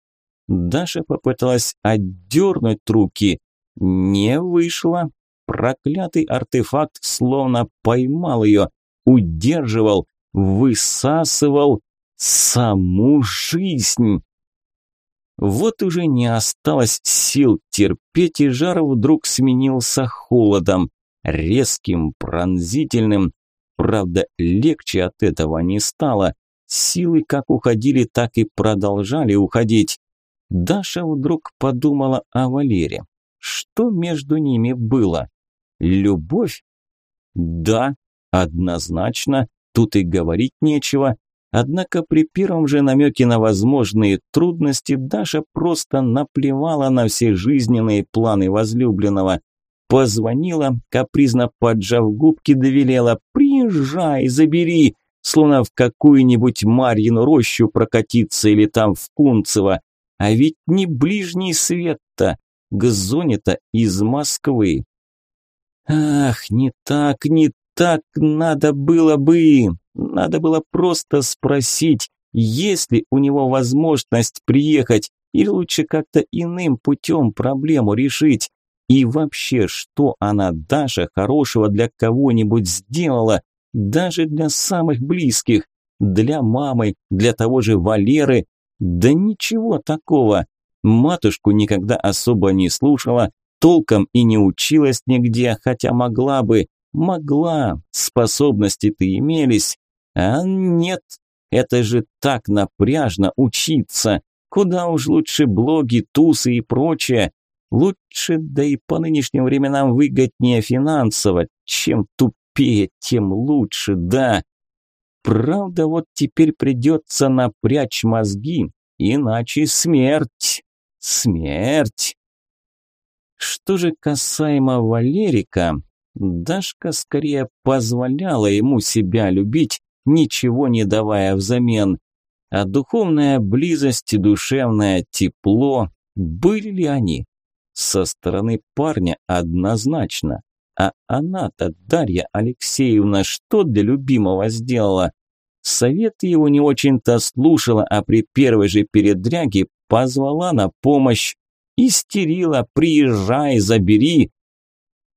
Даша попыталась отдернуть руки. Не вышло. Проклятый артефакт словно поймал ее, удерживал, высасывал саму жизнь. Вот уже не осталось сил терпеть, и жар вдруг сменился холодом, резким, пронзительным. Правда, легче от этого не стало. Силы как уходили, так и продолжали уходить. Даша вдруг подумала о Валере. Что между ними было? Любовь? Да, однозначно, тут и говорить нечего. Однако при первом же намеке на возможные трудности Даша просто наплевала на все жизненные планы возлюбленного. Позвонила, капризно поджав губки, довелела «Приезжай, забери!» Словно в какую-нибудь Марьину рощу прокатиться или там в Кунцево. А ведь не ближний свет-то, к зоне-то из Москвы. Ах, не так, не так надо было бы. Надо было просто спросить, есть ли у него возможность приехать, или лучше как-то иным путем проблему решить. И вообще, что она, Даша, хорошего для кого-нибудь сделала, даже для самых близких, для мамы, для того же Валеры? Да ничего такого. Матушку никогда особо не слушала, толком и не училась нигде, хотя могла бы, могла, способности-то имелись, а нет, это же так напряжно учиться. Куда уж лучше блоги, тусы и прочее. Лучше, да и по нынешним временам выгоднее финансово. Чем тупее, тем лучше, да. Правда, вот теперь придется напрячь мозги, иначе смерть. Смерть. Что же касаемо Валерика, Дашка скорее позволяла ему себя любить, ничего не давая взамен. А духовная близость и душевное тепло, были ли они? Со стороны парня однозначно. А она-то, Дарья Алексеевна, что для любимого сделала? Советы его не очень-то слушала, а при первой же передряге позвала на помощь. Истерила, приезжай, забери.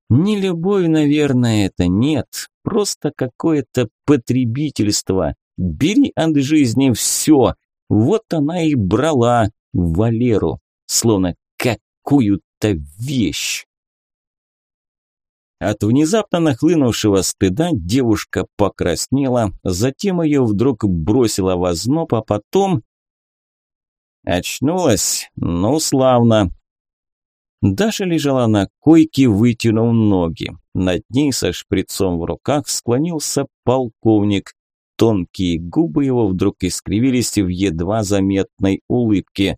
Не любовь, наверное, это нет, просто какое-то потребительство. Бери от жизни все. Вот она и брала Валеру, словно какую-то вещь. От внезапно нахлынувшего стыда девушка покраснела, затем ее вдруг бросила в озноб, а потом... Очнулась? Ну, славно. Даша лежала на койке, вытянув ноги. Над ней со шприцом в руках склонился полковник. Тонкие губы его вдруг искривились в едва заметной улыбке.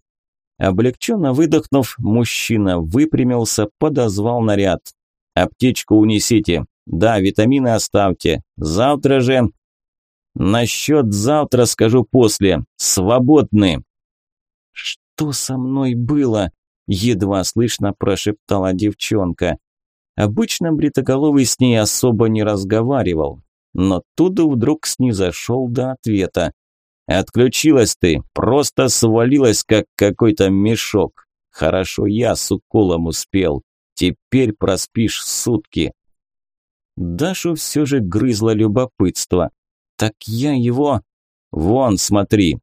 Облегченно выдохнув, мужчина выпрямился, подозвал наряд. «Аптечку унесите. Да, витамины оставьте. Завтра же...» «Насчет завтра скажу после. Свободны!» «Что со мной было?» – едва слышно прошептала девчонка. Обычно Бритоголовый с ней особо не разговаривал, но тут вдруг снизошел до ответа. «Отключилась ты, просто свалилась, как какой-то мешок. Хорошо я с уколом успел. Теперь проспишь сутки». Дашу все же грызло любопытство. «Так я его...» «Вон, смотри!»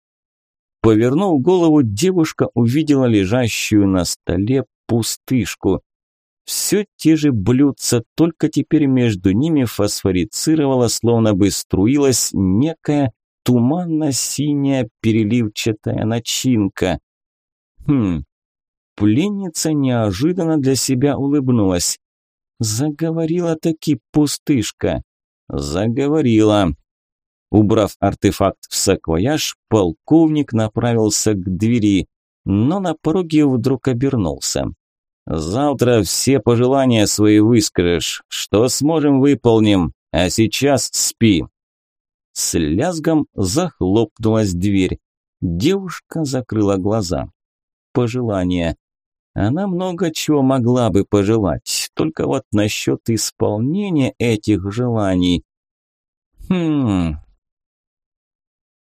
Повернув голову, девушка увидела лежащую на столе пустышку. Все те же блюдца, только теперь между ними фосфорицировала, словно бы струилась некая туманно-синяя переливчатая начинка. Хм, пленница неожиданно для себя улыбнулась. Заговорила таки пустышка. Заговорила. Убрав артефакт в саквояж, полковник направился к двери, но на пороге вдруг обернулся. Завтра все пожелания свои выскажешь. Что сможем, выполним. А сейчас спи. С лязгом захлопнулась дверь. Девушка закрыла глаза. Пожелания. Она много чего могла бы пожелать, только вот насчет исполнения этих желаний. Хм.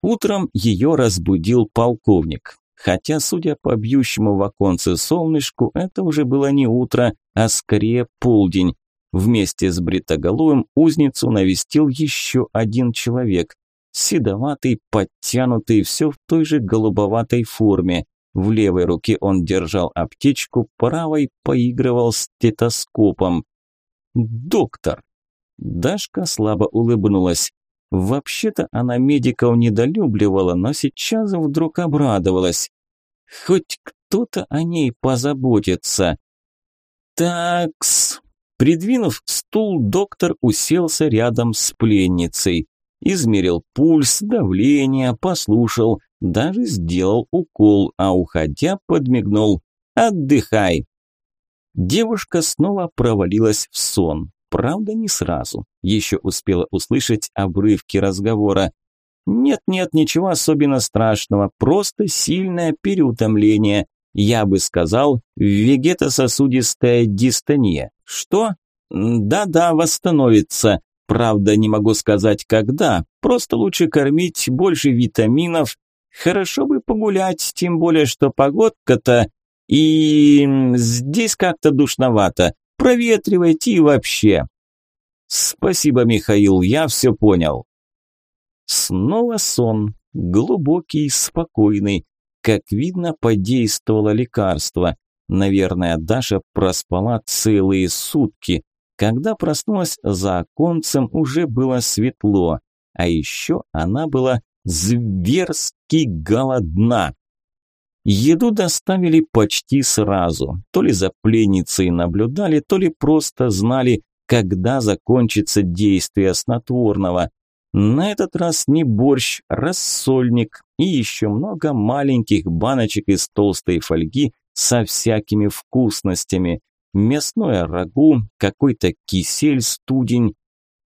Утром ее разбудил полковник. Хотя, судя по бьющему в оконце солнышку, это уже было не утро, а скорее полдень. Вместе с бритоголовым узницу навестил еще один человек. Седоватый, подтянутый, все в той же голубоватой форме. В левой руке он держал аптечку, правой поигрывал стетоскопом. «Доктор!» Дашка слабо улыбнулась. Вообще-то она медиков недолюбливала, но сейчас вдруг обрадовалась. Хоть кто-то о ней позаботится. Такс. Придвинув стул, доктор уселся рядом с пленницей. Измерил пульс, давление, послушал, даже сделал укол, а уходя подмигнул. «Отдыхай!» Девушка снова провалилась в сон. Правда, не сразу. Еще успела услышать обрывки разговора. Нет-нет, ничего особенно страшного, просто сильное переутомление. Я бы сказал, вегетососудистая дистония. Что? Да-да, восстановится. Правда, не могу сказать когда. Просто лучше кормить больше витаминов. Хорошо бы погулять, тем более, что погодка-то... И здесь как-то душновато проветривайте и вообще. Спасибо, Михаил, я все понял. Снова сон, глубокий, спокойный. Как видно, подействовало лекарство. Наверное, Даша проспала целые сутки. Когда проснулась за оконцем, уже было светло. А еще она была зверски голодна. Еду доставили почти сразу. То ли за пленницей наблюдали, то ли просто знали, когда закончится действие снотворного. На этот раз не борщ, рассольник и еще много маленьких баночек из толстой фольги со всякими вкусностями. Мясное рагу, какой-то кисель-студень.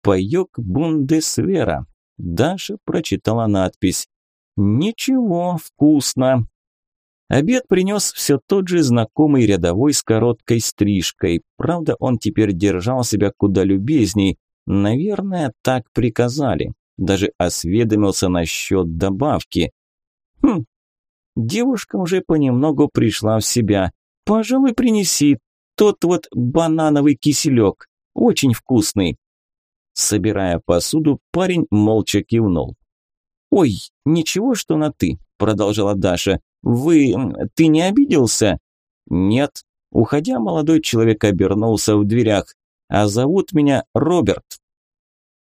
Паёк Бундесвера. Даша прочитала надпись. «Ничего, вкусно. Обед принес все тот же знакомый рядовой с короткой стрижкой. Правда, он теперь держал себя куда любезней. Наверное, так приказали. Даже осведомился насчет добавки. Хм, девушка уже понемногу пришла в себя. «Пожалуй, принеси тот вот банановый киселек. Очень вкусный». Собирая посуду, парень молча кивнул. «Ой, ничего, что на «ты», – продолжала Даша. «Вы... ты не обиделся?» «Нет». Уходя, молодой человек обернулся в дверях. «А зовут меня Роберт».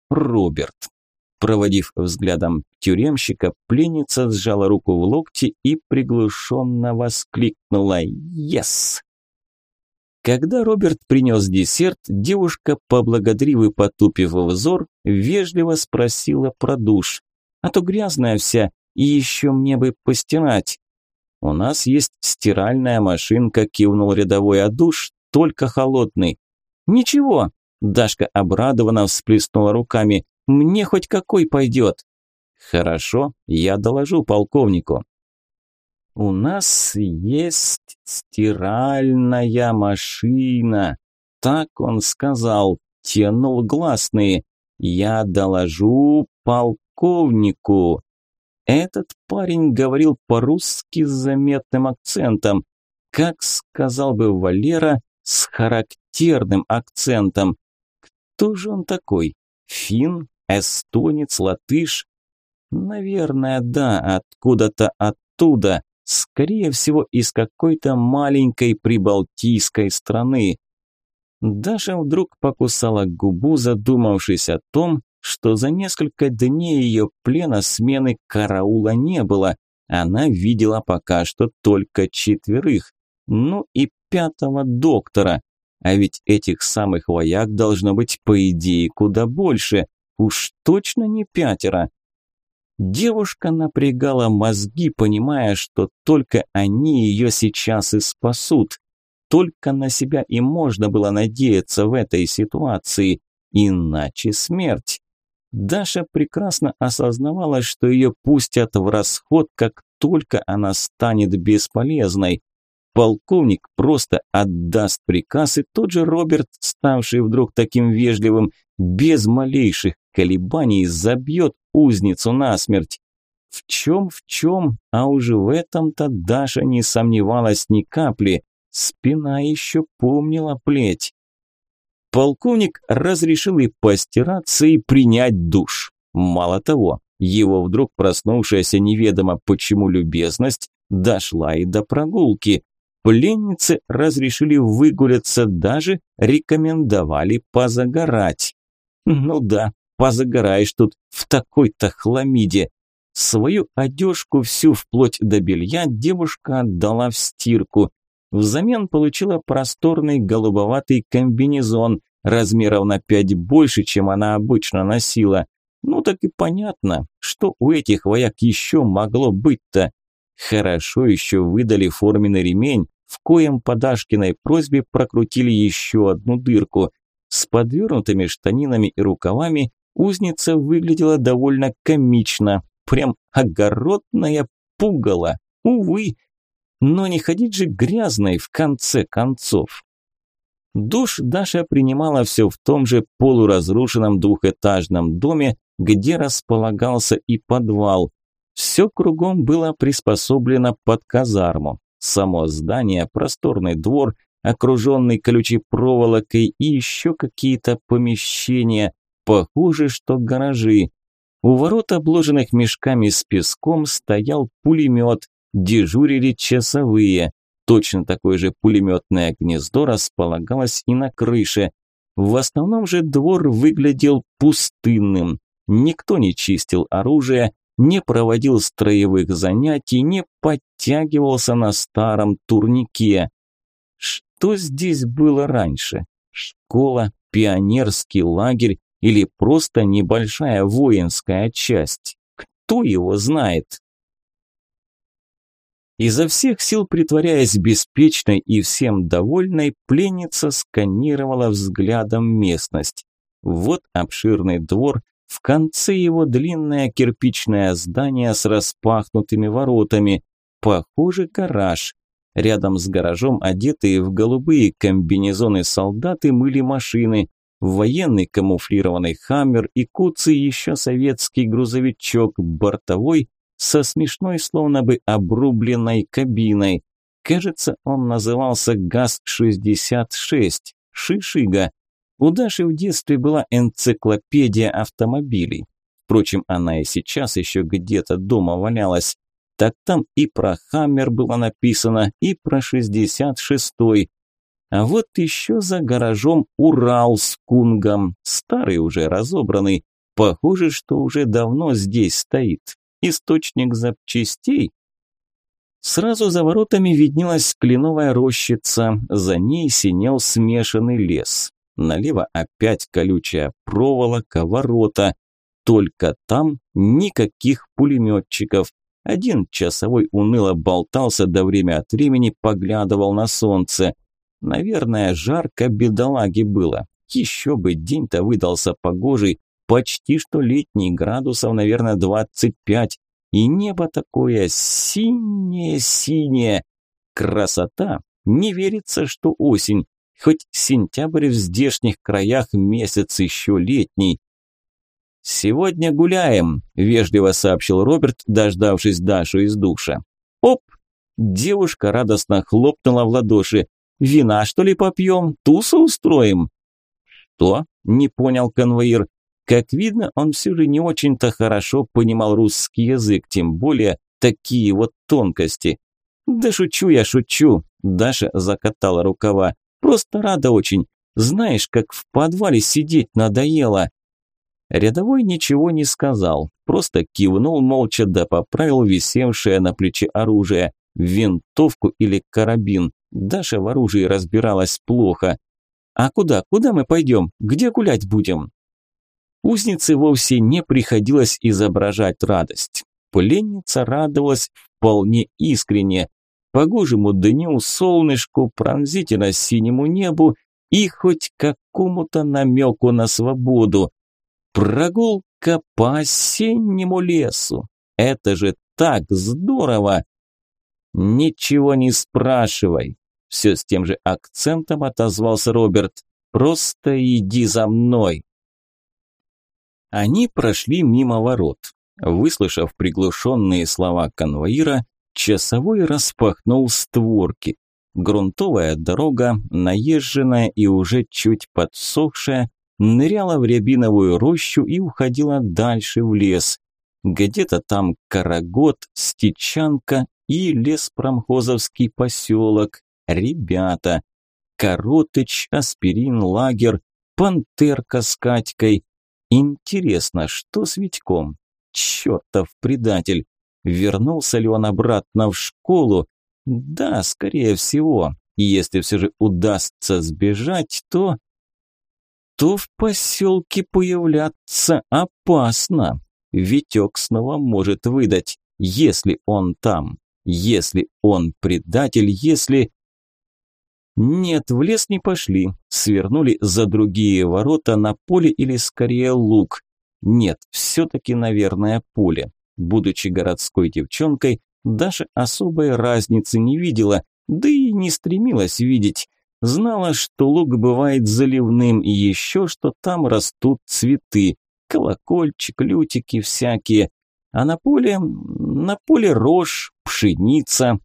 «Роберт». Проводив взглядом тюремщика, пленница сжала руку в локте и приглушенно воскликнула «Yes!». Когда Роберт принес десерт, девушка, поблагодарив и потупив взор, вежливо спросила про душ. «А то грязная вся, и еще мне бы постирать». «У нас есть стиральная машинка», – кивнул рядовой, – «а душ только холодный». «Ничего», – Дашка обрадованно всплеснула руками, – «мне хоть какой пойдет». «Хорошо, я доложу полковнику». «У нас есть стиральная машина», – так он сказал, тянул гласные. «Я доложу полковнику». Этот парень говорил по-русски с заметным акцентом, как сказал бы Валера, с характерным акцентом. Кто же он такой? Фин, эстонец, латыш? Наверное, да, откуда-то оттуда. Скорее всего, из какой-то маленькой прибалтийской страны. Даша вдруг покусала губу, задумавшись о том, что за несколько дней ее плена смены караула не было. Она видела пока что только четверых. Ну и пятого доктора. А ведь этих самых вояк должно быть, по идее, куда больше. Уж точно не пятеро. Девушка напрягала мозги, понимая, что только они ее сейчас и спасут. Только на себя и можно было надеяться в этой ситуации. Иначе смерть. Даша прекрасно осознавала, что ее пустят в расход, как только она станет бесполезной. Полковник просто отдаст приказ, и тот же Роберт, ставший вдруг таким вежливым, без малейших колебаний забьет узницу насмерть. В чем, в чем, а уже в этом-то Даша не сомневалась ни капли. Спина еще помнила плеть полковник разрешил и постираться, и принять душ. Мало того, его вдруг проснувшаяся неведомо почему любезность дошла и до прогулки. Пленницы разрешили выгуляться, даже рекомендовали позагорать. Ну да, позагораешь тут в такой-то хламиде. Свою одежку всю вплоть до белья девушка отдала в стирку. Взамен получила просторный голубоватый комбинезон, размеров на пять больше, чем она обычно носила. Ну так и понятно, что у этих вояк еще могло быть-то. Хорошо еще выдали форменный ремень, в коем по Дашкиной просьбе прокрутили еще одну дырку. С подвернутыми штанинами и рукавами узница выглядела довольно комично, прям огородная пугало, увы. Но не ходить же грязной в конце концов. Душ Даша принимала все в том же полуразрушенном двухэтажном доме, где располагался и подвал. Все кругом было приспособлено под казарму. Само здание, просторный двор, окруженный колючей проволокой и еще какие-то помещения, похоже, что гаражи. У ворот, обложенных мешками с песком, стоял пулемет, дежурили часовые. Точно такое же пулеметное гнездо располагалось и на крыше. В основном же двор выглядел пустынным. Никто не чистил оружие, не проводил строевых занятий, не подтягивался на старом турнике. Что здесь было раньше? Школа, пионерский лагерь или просто небольшая воинская часть? Кто его знает? Изо всех сил притворяясь беспечной и всем довольной, пленница сканировала взглядом местность. Вот обширный двор, в конце его длинное кирпичное здание с распахнутыми воротами. Похоже, гараж. Рядом с гаражом одетые в голубые комбинезоны солдаты мыли машины. Военный камуфлированный хаммер и куцый еще советский грузовичок бортовой со смешной, словно бы обрубленной кабиной. Кажется, он назывался ГАЗ-66, Шишига. У Даши в детстве была энциклопедия автомобилей. Впрочем, она и сейчас еще где-то дома валялась. Так там и про Хаммер было написано, и про 66-й. А вот еще за гаражом Урал с Кунгом, старый уже разобранный. Похоже, что уже давно здесь стоит источник запчастей. Сразу за воротами виднелась кленовая рощица, за ней синел смешанный лес. Налево опять колючая проволока, ворота. Только там никаких пулеметчиков. Один часовой уныло болтался до время от времени поглядывал на солнце. Наверное, жарко бедолаге было. Еще бы день-то выдался погожий, почти что летний, градусов, наверное, 25. И небо такое синее-синее. Красота! Не верится, что осень. Хоть сентябрь в здешних краях месяц еще летний. «Сегодня гуляем», – вежливо сообщил Роберт, дождавшись Дашу из душа. «Оп!» – девушка радостно хлопнула в ладоши. «Вина, что ли, попьем? Тусу устроим?» «Что?» – не понял конвоир. Как видно, он все же не очень-то хорошо понимал русский язык, тем более такие вот тонкости. «Да шучу я, шучу!» – Даша закатала рукава. «Просто рада очень. Знаешь, как в подвале сидеть надоело!» Рядовой ничего не сказал, просто кивнул молча да поправил висевшее на плече оружие, винтовку или карабин. Даша в оружии разбиралась плохо. «А куда? Куда мы пойдем? Где гулять будем?» Узнице вовсе не приходилось изображать радость. Пленница радовалась вполне искренне. Погожему дню, солнышку, пронзительно синему небу и хоть какому-то намеку на свободу. Прогулка по осеннему лесу. Это же так здорово! Ничего не спрашивай. Все с тем же акцентом отозвался Роберт. Просто иди за мной. Они прошли мимо ворот. Выслушав приглушенные слова конвоира, часовой распахнул створки. Грунтовая дорога, наезженная и уже чуть подсохшая, ныряла в рябиновую рощу и уходила дальше в лес. Где-то там Карагод, Стечанка и леспромхозовский поселок. Ребята. Коротыч, Аспирин, Лагер, Пантерка с Катькой. Интересно, что с Витьком? Чертов предатель! Вернулся ли он обратно в школу? Да, скорее всего. Если все же удастся сбежать, то то в поселке появляться опасно. Витек снова может выдать, если он там, если он предатель, если... Нет, в лес не пошли, свернули за другие ворота на поле или скорее луг. Нет, все-таки, наверное, поле. Будучи городской девчонкой, Даша особой разницы не видела, да и не стремилась видеть. Знала, что луг бывает заливным и еще, что там растут цветы, колокольчик, лютики всякие. А на поле, на поле рожь, пшеница.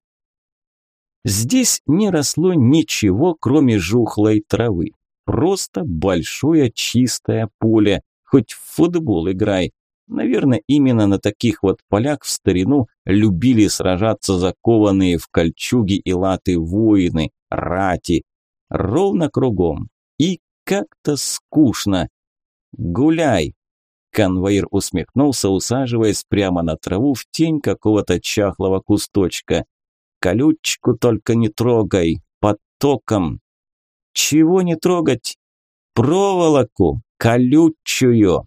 Здесь не росло ничего, кроме жухлой травы. Просто большое чистое поле, хоть в футбол играй. Наверное, именно на таких вот полях в старину любили сражаться закованные в кольчуги и латы воины, рати, ровно кругом. И как-то скучно. «Гуляй!» Конвоир усмехнулся, усаживаясь прямо на траву в тень какого-то чахлого кусточка. «Колючку только не трогай, под током!» «Чего не трогать?» «Проволоку, колючую!»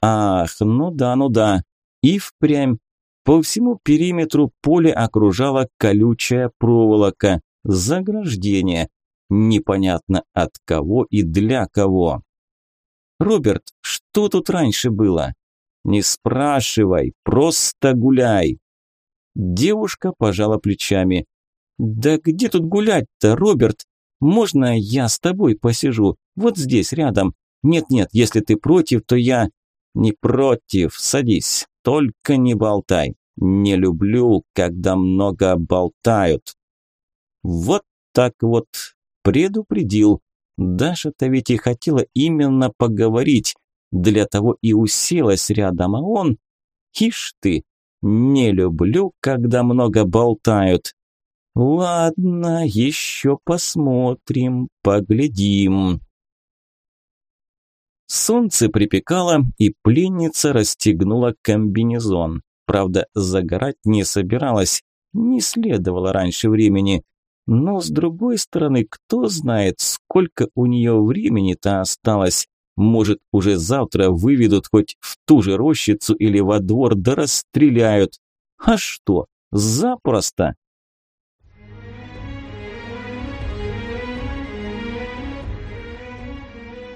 «Ах, ну да, ну да!» И впрямь. По всему периметру поля окружала колючая проволока, заграждение. Непонятно от кого и для кого. «Роберт, что тут раньше было?» «Не спрашивай, просто гуляй!» Девушка пожала плечами. «Да где тут гулять-то, Роберт? Можно я с тобой посижу? Вот здесь, рядом. Нет-нет, если ты против, то я...» «Не против, садись, только не болтай. Не люблю, когда много болтают». Вот так вот Предупредил. Даша-то ведь и хотела именно поговорить. Для того и уселась рядом, а он... Ишь ты, не люблю, когда много болтают. Ладно, еще посмотрим, поглядим. Солнце припекало, и пленница расстегнула комбинезон. Правда, загорать не собиралась, не следовало раньше времени. Но с другой стороны, кто знает, сколько у нее времени-то осталось. Может, уже завтра выведут хоть в ту же рощицу или во двор, да расстреляют. А что, запросто.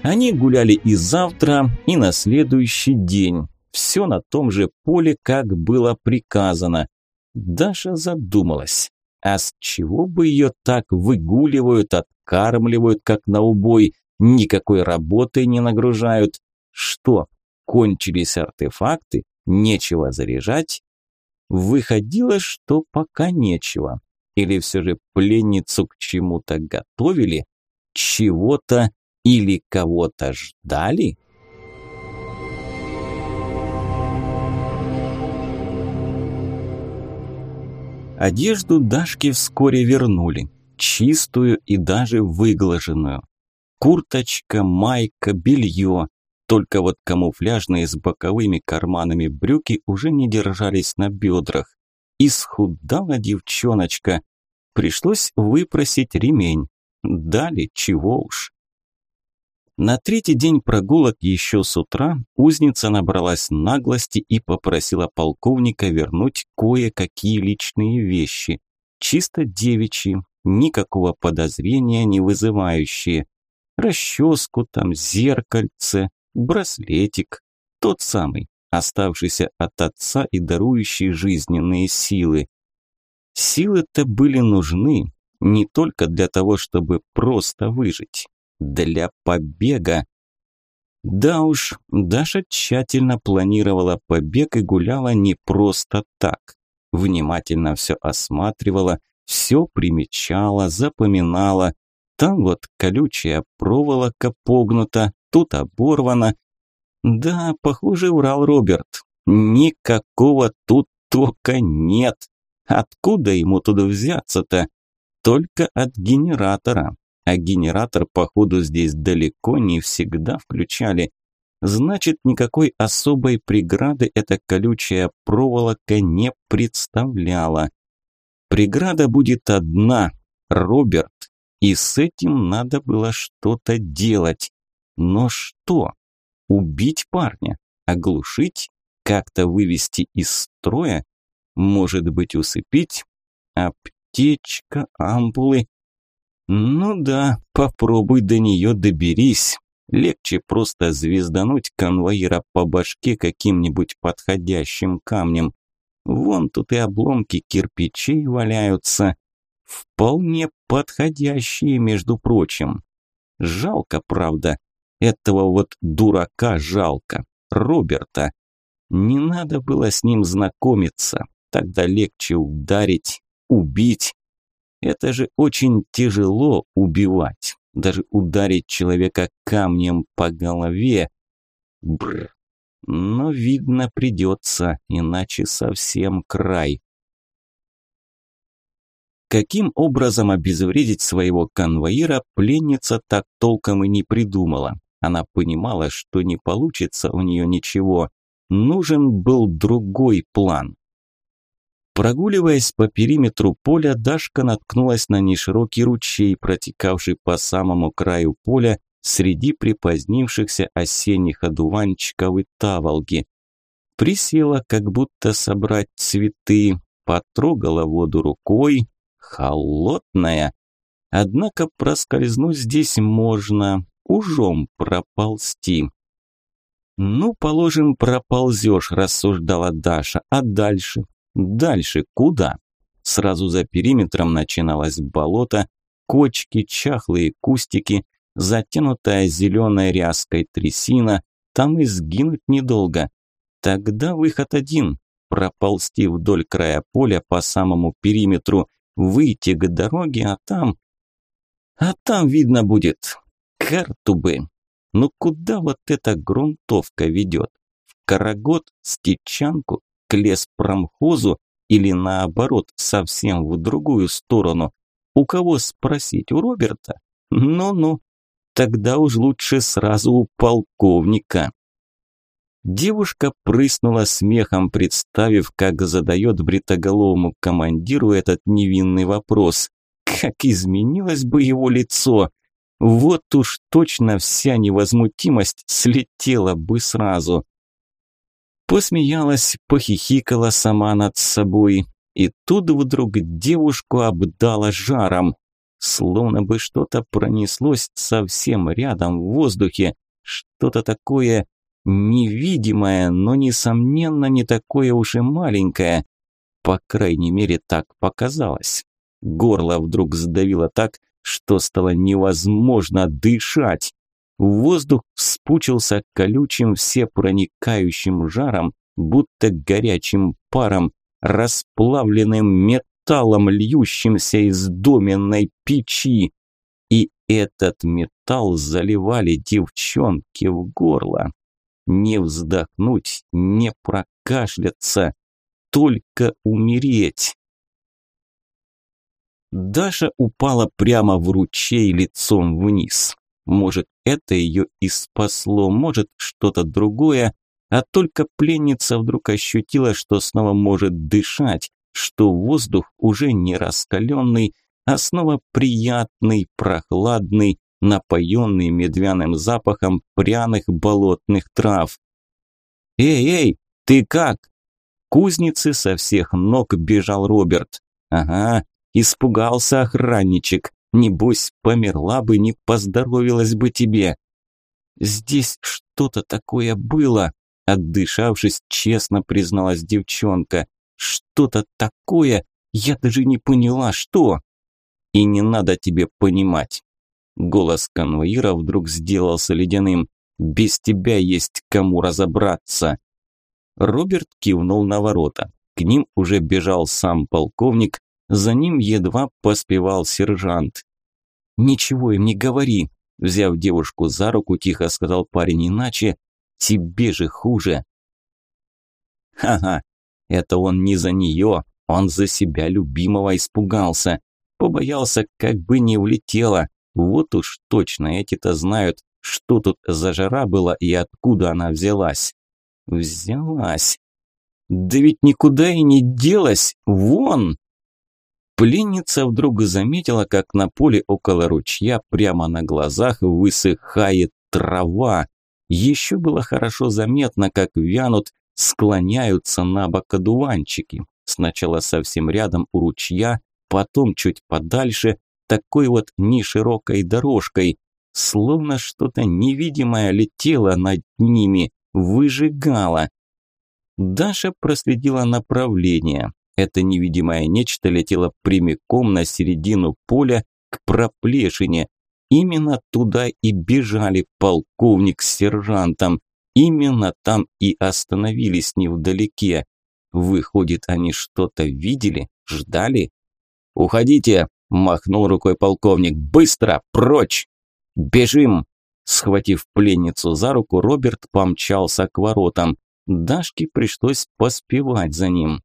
Они гуляли и завтра, и на следующий день. Все на том же поле, как было приказано. Даша задумалась, а с чего бы ее так выгуливают, откармливают, как на убой, никакой работой не нагружают? Что, кончились артефакты, нечего заряжать? Выходило, что пока нечего. Или все же пленницу к чему-то готовили, чего-то или кого-то ждали? Одежду Дашки вскоре вернули, чистую и даже выглаженную. Курточка, майка, белье. Только вот камуфляжные с боковыми карманами брюки уже не держались на бедрах. Исхудала девчоночка. Пришлось выпросить ремень. Дали, чего уж. На третий день прогулок еще с утра узница набралась наглости и попросила полковника вернуть кое-какие личные вещи. Чисто девичьи, никакого подозрения не вызывающие. Расческу там, зеркальце, браслетик. Тот самый, оставшийся от отца и дарующий жизненные силы. Силы-то были нужны не только для того, чтобы просто выжить для побега. Да уж, Даша тщательно планировала побег и гуляла не просто так. Внимательно все осматривала, все примечала, запоминала. Там вот колючая проволока погнута, тут оборвана. Да, похоже, врал Роберт. Никакого тут тока нет. Откуда ему туда взяться-то? Только от генератора а генератор, походу, здесь далеко не всегда включали. Значит, никакой особой преграды эта колючая проволока не представляла. Преграда будет одна – Роберт. И с этим надо было что-то делать. Но что? Убить парня? Оглушить? Как-то вывести из строя? Может быть, усыпить? Аптечка, ампулы. Ну да, попробуй до нее доберись. Легче просто звездануть конвоира по башке каким-нибудь подходящим камнем. Вон тут и обломки кирпичей валяются. Вполне подходящие, между прочим. Жалко, правда. Этого вот дурака жалко. Роберта. Не надо было с ним знакомиться. Тогда легче ударить, убить. Это же очень тяжело убивать. Даже ударить человека камнем по голове. Бррр. Но, видно, придется, иначе совсем край. Каким образом обезвредить своего конвоира, пленница так толком и не придумала. Она понимала, что не получится у нее ничего. Нужен был другой план. Прогуливаясь по периметру поля, Дашка наткнулась на неширокий ручей, протекавший по самому краю поля среди припозднившихся осенних одуванчиков и таволги. Присела, как будто собрать цветы, потрогала воду рукой, холодная. Однако проскользнуть здесь можно, ужом проползти. «Ну, положим, проползешь», – рассуждала Даша, – «а дальше? Дальше куда? Сразу за периметром начиналось болото, кочки, чахлые кустики, затянутая зеленой ряской трясина, там и сгинуть недолго. Тогда выход один – проползти вдоль края поля по самому периметру, выйти к дороге, а там… А там видно будет. Карту бы. Ну куда вот эта грунтовка ведет? В Карагод, Стечанку, к леспромхозу или наоборот, совсем в другую сторону? У кого спросить? У Роберта? Ну-ну, тогда уж лучше сразу у полковника. Девушка прыснула смехом, представив, как задает бритоголовому командиру этот невинный вопрос. Как изменилось бы его лицо! Вот уж точно вся невозмутимость слетела бы сразу. Посмеялась, похихикала сама над собой. И тут вдруг девушку обдала жаром. Словно бы что-то пронеслось совсем рядом в воздухе. Что-то такое невидимое, но, несомненно, не такое уж и маленькое. По крайней мере, так показалось. Горло вдруг сдавило так, что стало невозможно дышать. Воздух вспучился колючим всепроникающим жаром, будто горячим паром, расплавленным металлом, льющимся из доменной печи. И этот металл заливали девчонки в горло. Не вздохнуть, не прокашляться, только умереть. Даша упала прямо в ручей лицом вниз. Может, это ее и спасло, может, что-то другое, а только пленница вдруг ощутила, что снова может дышать, что воздух уже не раскаленный, а снова приятный, прохладный, напоенный медвяным запахом пряных болотных трав. «Эй, эй, ты как?» кузницы со всех ног бежал Роберт. «Ага, испугался охранничек. Небось, померла бы, не поздоровилась бы тебе». «Здесь что-то такое было», – отдышавшись, честно призналась девчонка. «Что-то такое, я даже не поняла, что». «И не надо тебе понимать. Голос конвоира вдруг сделался ледяным. «Без тебя есть кому разобраться!» Роберт кивнул на ворота. К ним уже бежал сам полковник, за ним едва поспевал сержант. «Ничего им не говори!» Взяв девушку за руку, тихо сказал парень иначе. «Тебе же хуже!» «Ха-ха! Это он не за нее, он за себя любимого испугался. Побоялся, как бы не улетела. Вот уж точно эти-то знают, что тут за жара была и откуда она взялась. Взялась. Да ведь никуда и не делась. Вон! Пленница вдруг заметила, как на поле около ручья прямо на глазах высыхает трава. Еще было хорошо заметно, как вянут, склоняются на бок одуванчики. Сначала совсем рядом у ручья, потом чуть подальше, такой вот неширокой дорожкой, словно что-то невидимое летело над ними, выжигало. Даша проследила направление. Это невидимое нечто летело прямиком на середину поля к проплешине. Именно туда и бежали полковник с сержантом. Именно там и остановились невдалеке. Выходит, они что-то видели, ждали? «Уходите!» Махнул рукой полковник. «Быстро! Прочь! Бежим!» Схватив пленницу за руку, Роберт помчался к воротам. Дашке пришлось поспевать за ним.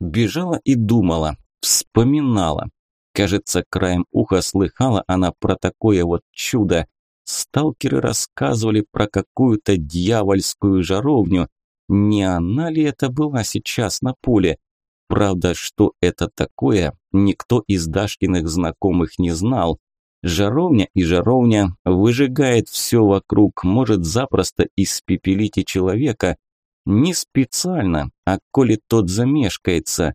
Бежала и думала, вспоминала. Кажется, краем уха слыхала она про такое вот чудо. Сталкеры рассказывали про какую-то дьявольскую жаровню. Не она ли это была сейчас на поле? Правда, что это такое, никто из Дашкиных знакомых не знал. Жаровня и жаровня выжигает все вокруг, может запросто испепелить и человека. Не специально, а коли тот замешкается.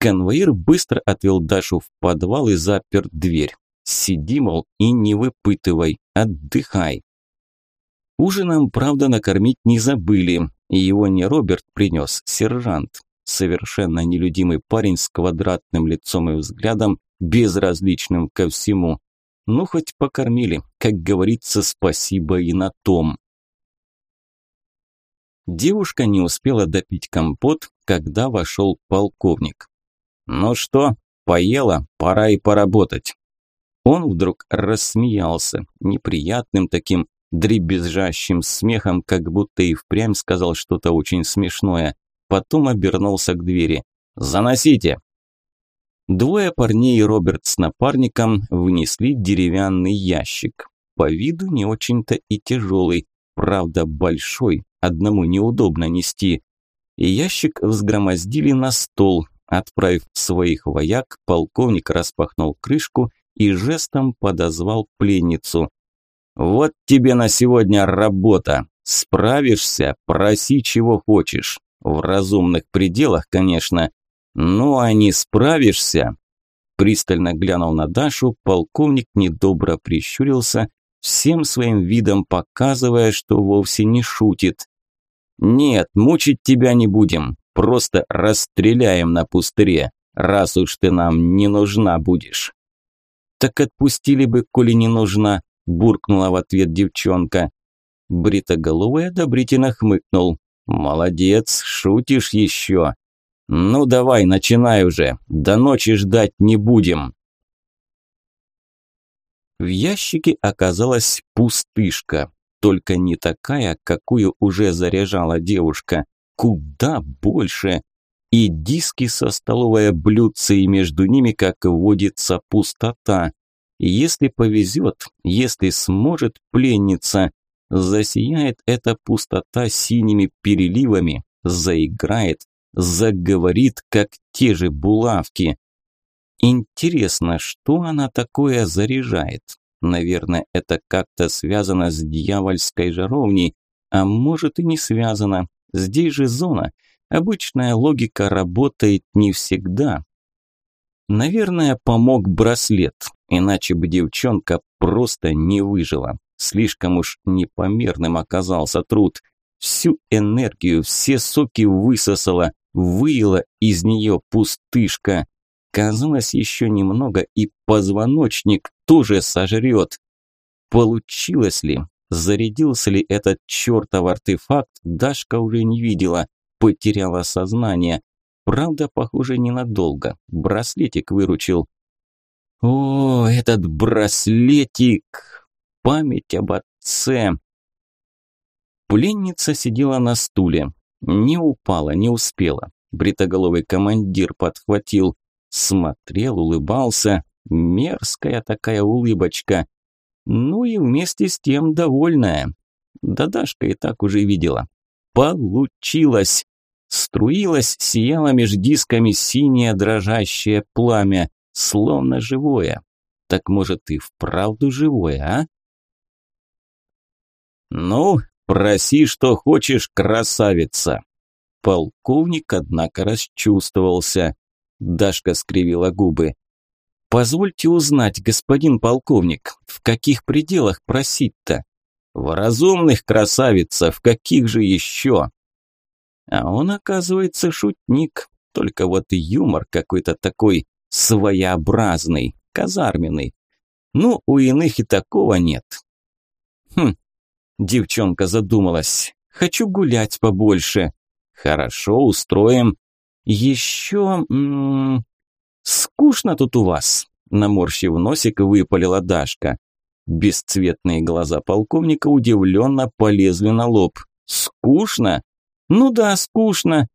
Конвоир быстро отвел Дашу в подвал и запер дверь. Сиди, мол, и не выпытывай, отдыхай. Ужином, правда, накормить не забыли, и его не Роберт принес, сержант совершенно нелюдимый парень с квадратным лицом и взглядом, безразличным ко всему. Ну, хоть покормили, как говорится, спасибо и на том. Девушка не успела допить компот, когда вошел полковник. «Ну что, поела? Пора и поработать». Он вдруг рассмеялся, неприятным таким дребезжащим смехом, как будто и впрямь сказал что-то очень смешное потом обернулся к двери. «Заносите!» Двое парней и Роберт с напарником внесли деревянный ящик. По виду не очень-то и тяжелый, правда большой, одному неудобно нести. И ящик взгромоздили на стол. Отправив своих вояк, полковник распахнул крышку и жестом подозвал пленницу. «Вот тебе на сегодня работа. Справишься, проси чего хочешь. В разумных пределах, конечно. Ну а не справишься, Пристально глянул на Дашу, полковник недобро прищурился, всем своим видом показывая, что вовсе не шутит. «Нет, мучить тебя не будем, просто расстреляем на пустыре, раз уж ты нам не нужна будешь». «Так отпустили бы, коли не нужна», – буркнула в ответ девчонка. Бритоголовый одобрительно хмыкнул. «Молодец, шутишь еще. «Ну давай, начинай уже, до ночи ждать не будем». В ящике оказалась пустышка, только не такая, какую уже заряжала девушка, куда больше. И диски со столовое блюдце, и между ними, как водится, пустота. Если повезет, если сможет пленница, засияет эта пустота синими переливами, заиграет, заговорит, как те же булавки. Интересно, что она такое заряжает? Наверное, это как-то связано с дьявольской жаровней, а может и не связано. Здесь же зона. Обычная логика работает не всегда. Наверное, помог браслет, иначе бы девчонка просто не выжила. Слишком уж непомерным оказался труд. Всю энергию, все соки высосала, выила из нее пустышка. Казалось, еще немного, и позвоночник тоже сожрет. Получилось ли? Зарядился ли этот чертов артефакт, Дашка уже не видела, потеряла сознание. Правда, похоже, ненадолго. Браслетик выручил. О, этот браслетик! Память об отце! Пленница сидела на стуле. Не упала, не успела. Бритоголовый командир подхватил. Смотрел, улыбался. Мерзкая такая улыбочка. Ну и вместе с тем довольная. Да Дашка и так уже видела. Получилось! Струилось, сияло меж дисками синее дрожащее пламя, словно живое. Так может и вправду живое, а? Ну, Проси, что хочешь, красавица. Полковник, однако, расчувствовался. Дашка скривила губы. Позвольте узнать, господин полковник, в каких пределах просить-то? В разумных, красавица, в каких же еще? А он, оказывается, шутник, только вот юмор какой-то такой своеобразный, казарменный. Ну, у иных и такого нет. Хм, Девчонка задумалась. Хочу гулять побольше. Хорошо, устроим. Еще... Скучно тут у вас. Наморщив носик, выпалила Дашка. Бесцветные глаза полковника удивленно полезли на лоб. «Скучно? Ну да, скучно».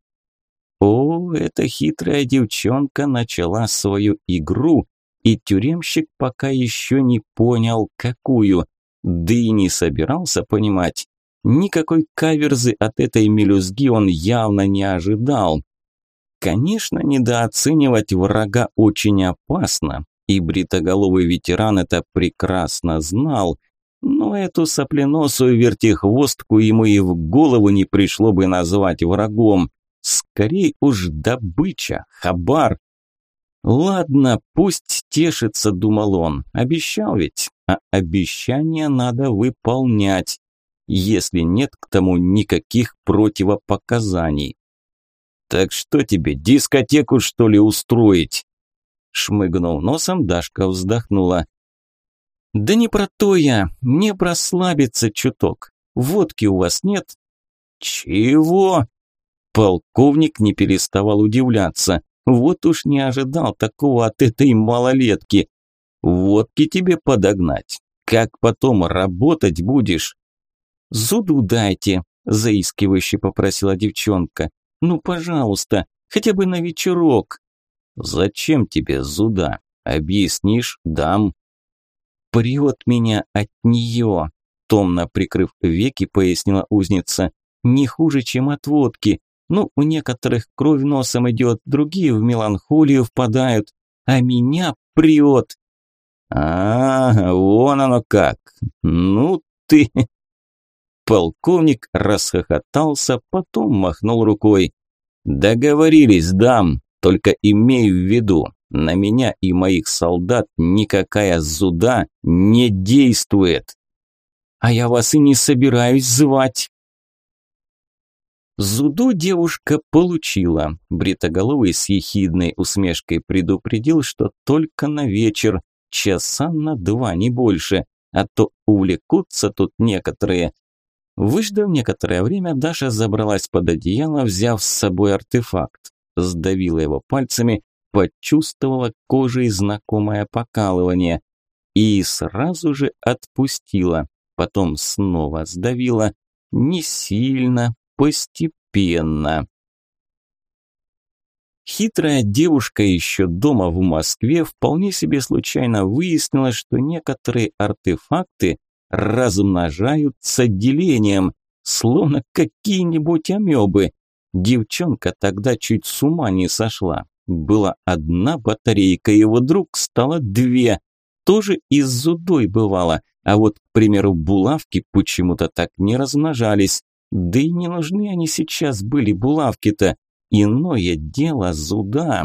О, эта хитрая девчонка начала свою игру, и тюремщик пока еще не понял, какую – да и не собирался понимать. Никакой каверзы от этой мелюзги он явно не ожидал. Конечно, недооценивать врага очень опасно, и бритоголовый ветеран это прекрасно знал, но эту сопленосую вертихвостку ему и в голову не пришло бы назвать врагом. Скорей уж добыча, хабар. Ладно, пусть тешится, думал он, обещал ведь а обещания надо выполнять, если нет к тому никаких противопоказаний. «Так что тебе, дискотеку, что ли, устроить?» Шмыгнул носом, Дашка вздохнула. «Да не про то я, мне прослабиться чуток. Водки у вас нет?» «Чего?» Полковник не переставал удивляться. Вот уж не ожидал такого от этой малолетки. Водки тебе подогнать. Как потом работать будешь? Зуду дайте, заискивающе попросила девчонка. Ну, пожалуйста, хотя бы на вечерок. Зачем тебе зуда? Объяснишь, дам. Прет меня от нее, томно прикрыв веки, пояснила узница. Не хуже, чем от водки. Ну, у некоторых кровь носом идет, другие в меланхолию впадают, а меня прет. А, вон оно как. Ну ты. Полковник расхохотался, потом махнул рукой. «Договорились, дам, только имей в виду, на меня и моих солдат никакая зуда не действует». «А я вас и не собираюсь звать», Зуду девушка получила. Бритоголовый с ехидной усмешкой предупредил, что только на вечер, часа на два, не больше, а то увлекутся тут некоторые. Выждав некоторое время, Даша забралась под одеяло, взяв с собой артефакт. Сдавила его пальцами, почувствовала кожей знакомое покалывание и сразу же отпустила. Потом снова сдавила, не сильно, постепенно. Хитрая девушка еще дома в Москве вполне себе случайно выяснила, что некоторые артефакты размножаются делением, словно какие-нибудь амебы. Девчонка тогда чуть с ума не сошла. Была одна батарейка, и вдруг стало две. Тоже из зудой бывало, а вот, к примеру, булавки почему-то так не размножались. Да и не нужны они сейчас были, булавки-то. Иное дело зуда.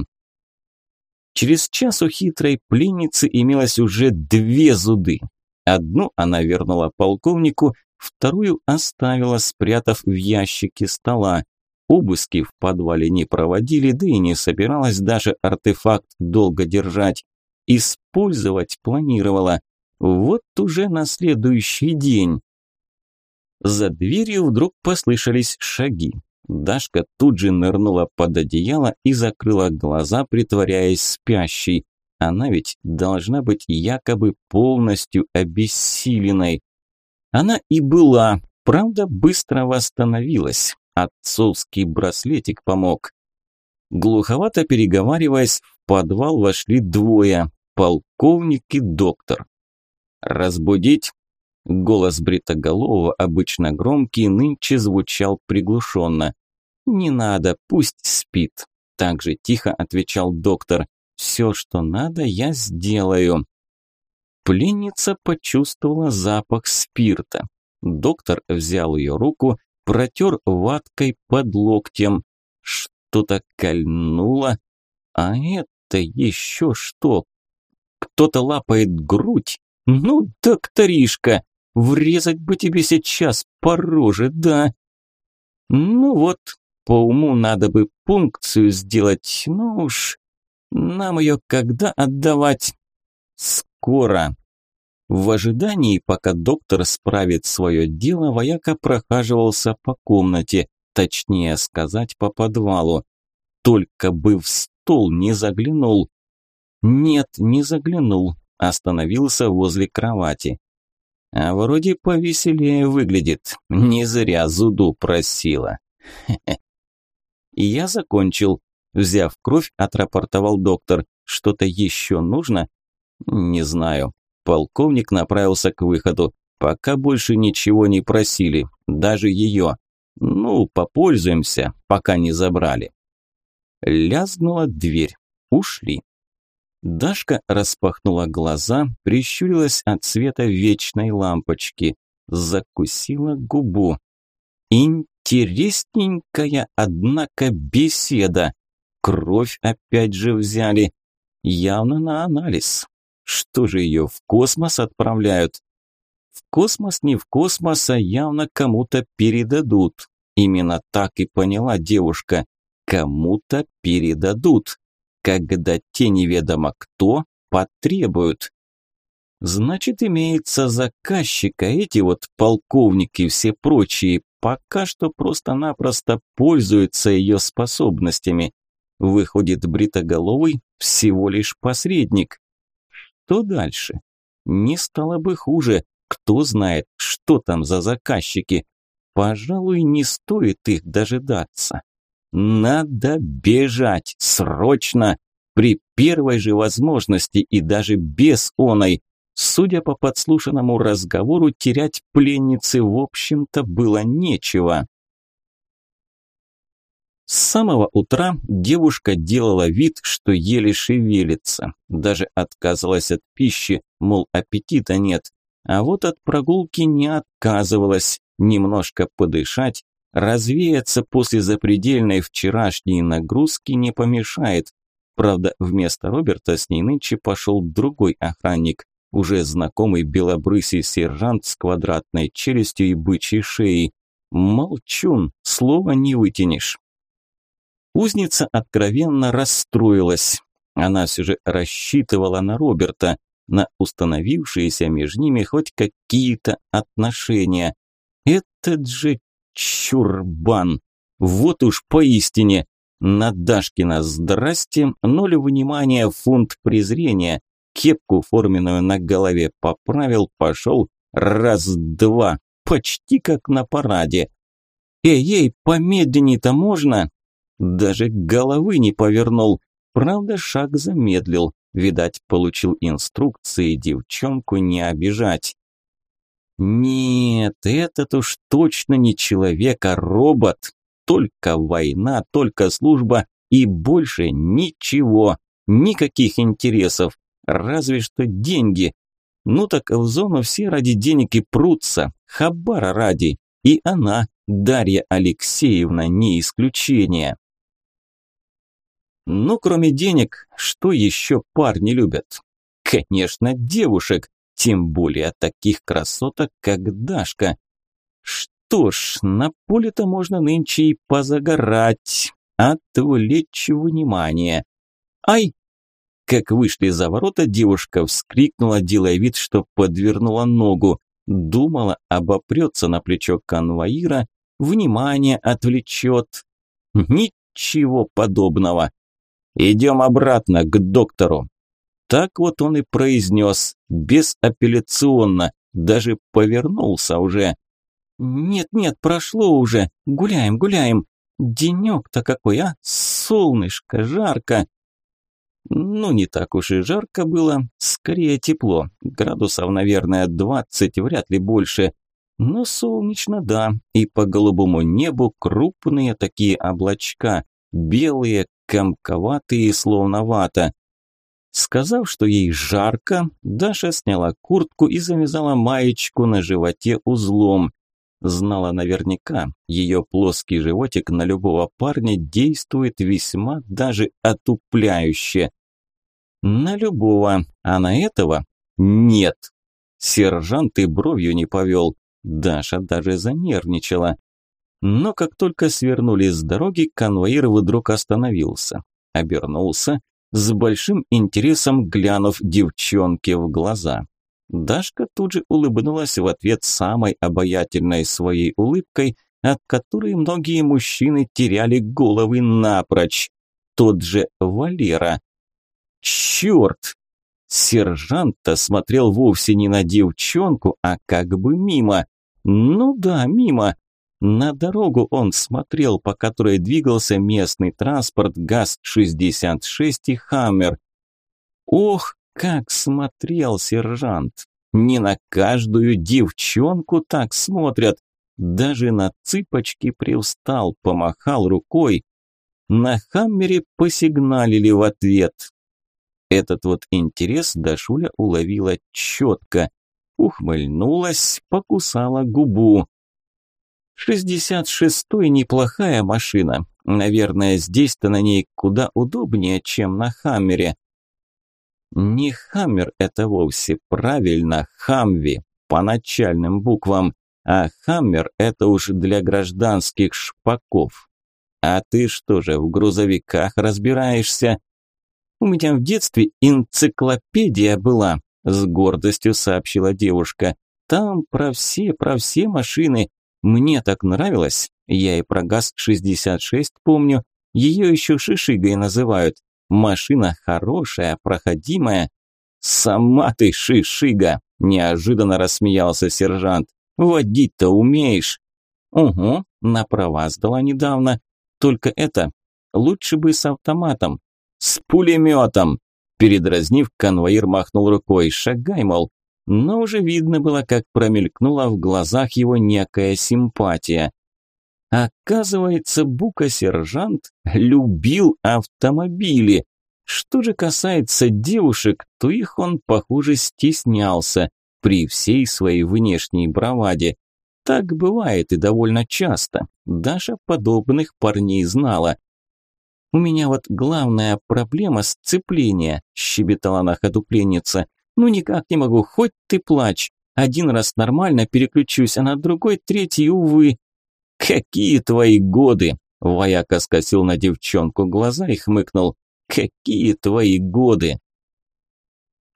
Через час у хитрой пленницы имелось уже две зуды. Одну она вернула полковнику, вторую оставила, спрятав в ящике стола. Обыски в подвале не проводили, да и не собиралась даже артефакт долго держать. Использовать планировала. Вот уже на следующий день. За дверью вдруг послышались шаги. Дашка тут же нырнула под одеяло и закрыла глаза, притворяясь спящей. Она ведь должна быть якобы полностью обессиленной. Она и была, правда, быстро восстановилась. Отцовский браслетик помог. Глуховато переговариваясь, в подвал вошли двое – полковник и доктор. «Разбудить?» Голос Бритоголового, обычно громкий, нынче звучал приглушенно. «Не надо, пусть спит», – также тихо отвечал доктор. «Все, что надо, я сделаю». Пленница почувствовала запах спирта. Доктор взял ее руку, протер ваткой под локтем. Что-то кольнуло. А это еще что? Кто-то лапает грудь? Ну, докторишка! Врезать бы тебе сейчас по роже, да. Ну вот, по уму надо бы пункцию сделать, ну уж. Нам ее когда отдавать? Скоро. В ожидании, пока доктор справит свое дело, вояка прохаживался по комнате, точнее сказать, по подвалу. Только бы в стол не заглянул. Нет, не заглянул, остановился возле кровати. А вроде повеселее выглядит. Не зря Зуду просила. И я закончил. Взяв кровь, отрапортовал доктор. Что-то еще нужно? Не знаю. Полковник направился к выходу. Пока больше ничего не просили. Даже ее. Ну, попользуемся, пока не забрали. Лязгнула дверь. Ушли. Дашка распахнула глаза, прищурилась от света вечной лампочки, закусила губу. Интересненькая, однако, беседа. Кровь опять же взяли. Явно на анализ. Что же ее в космос отправляют? В космос не в космос, а явно кому-то передадут. Именно так и поняла девушка. Кому-то передадут когда те неведомо кто потребуют. Значит, имеется заказчика, эти вот полковники и все прочие пока что просто-напросто пользуются ее способностями. Выходит, бритоголовый всего лишь посредник. Что дальше? Не стало бы хуже. Кто знает, что там за заказчики. Пожалуй, не стоит их дожидаться. Надо бежать, срочно, при первой же возможности и даже без оной. Судя по подслушанному разговору, терять пленницы, в общем-то, было нечего. С самого утра девушка делала вид, что еле шевелится. Даже отказывалась от пищи, мол, аппетита нет. А вот от прогулки не отказывалась. немножко подышать, развеяться после запредельной вчерашней нагрузки не помешает. Правда, вместо Роберта с ней нынче пошел другой охранник, уже знакомый белобрысый сержант с квадратной челюстью и бычьей шеей. Молчун, слова не вытянешь. Узница откровенно расстроилась. Она все же рассчитывала на Роберта, на установившиеся между ними хоть какие-то отношения. Этот же чурбан! Вот уж поистине! На Дашкина здрасте, ноль внимания, фунт презрения. Кепку форменную на голове поправил, пошел раз-два, почти как на параде. «Эй-ей, помедленней-то можно?» Даже головы не повернул. Правда, шаг замедлил. Видать, получил инструкции девчонку не обижать. Нет, этот уж точно не человек, а робот. Только война, только служба и больше ничего. Никаких интересов. Разве что деньги. Ну так в зону все ради денег и прутся. Хабара ради. И она, Дарья Алексеевна, не исключение. Ну, кроме денег, что еще парни любят? Конечно, девушек, тем более таких красоток, как Дашка. Что ж, на поле-то можно нынче и позагорать, отвлечь внимание. Ай! Как вышли за ворота, девушка вскрикнула, делая вид, что подвернула ногу. Думала, обопрется на плечо конвоира, внимание отвлечет. Ничего подобного. «Идем обратно, к доктору». Так вот он и произнес, безапелляционно, даже повернулся уже. «Нет-нет, прошло уже, гуляем, гуляем. Денек-то какой, а? Солнышко, жарко». Ну, не так уж и жарко было, скорее тепло. Градусов, наверное, двадцать, вряд ли больше. Но солнечно, да, и по голубому небу крупные такие облачка, белые, комковатые, словно вата. Сказав, что ей жарко, Даша сняла куртку и завязала маечку на животе узлом. Знала наверняка, ее плоский животик на любого парня действует весьма даже отупляюще. На любого, а на этого нет. Сержант и бровью не повел. Даша даже занервничала. Но как только свернули с дороги, конвоир вдруг остановился. Обернулся, с большим интересом глянув девчонке в глаза. Дашка тут же улыбнулась в ответ самой обаятельной своей улыбкой, от которой многие мужчины теряли головы напрочь. Тот же Валера. Черт! Сержант-то смотрел вовсе не на девчонку, а как бы мимо. Ну да, мимо. На дорогу он смотрел, по которой двигался местный транспорт ГАЗ-66 и «Хаммер». Ох, как смотрел сержант! Не на каждую девчонку так смотрят. Даже на цыпочки привстал, помахал рукой. На «Хаммере» посигналили в ответ. Этот вот интерес Дашуля уловила четко. Ухмыльнулась, покусала губу. Шестьдесят шестой неплохая машина. Наверное, здесь-то на ней куда удобнее, чем на Хаммере. Не Хаммер это вовсе, правильно, Хамви, по начальным буквам. А Хаммер это уж для гражданских шпаков. А ты что же, в грузовиках разбираешься? У меня в детстве энциклопедия была, с гордостью сообщила девушка. Там про все, про все машины, мне так нравилось. Я и про ГАЗ-66 помню. Ее еще шишигой называют. Машина хорошая, проходимая. Сама ты шишига, неожиданно рассмеялся сержант. Водить-то умеешь. Угу, на права сдала недавно. Только это, лучше бы с автоматом. С пулеметом. Передразнив, конвоир махнул рукой. Шагай, мол, но уже видно было, как промелькнула в глазах его некая симпатия. Оказывается, Бука-сержант любил автомобили. Что же касается девушек, то их он, похоже, стеснялся при всей своей внешней браваде. Так бывает и довольно часто. Даша подобных парней знала. «У меня вот главная проблема – сцепление», – щебетала на ходу пленница. «Ну никак не могу, хоть ты плачь. Один раз нормально переключусь, а на другой, третий, увы». «Какие твои годы?» – вояка скосил на девчонку глаза и хмыкнул. «Какие твои годы?»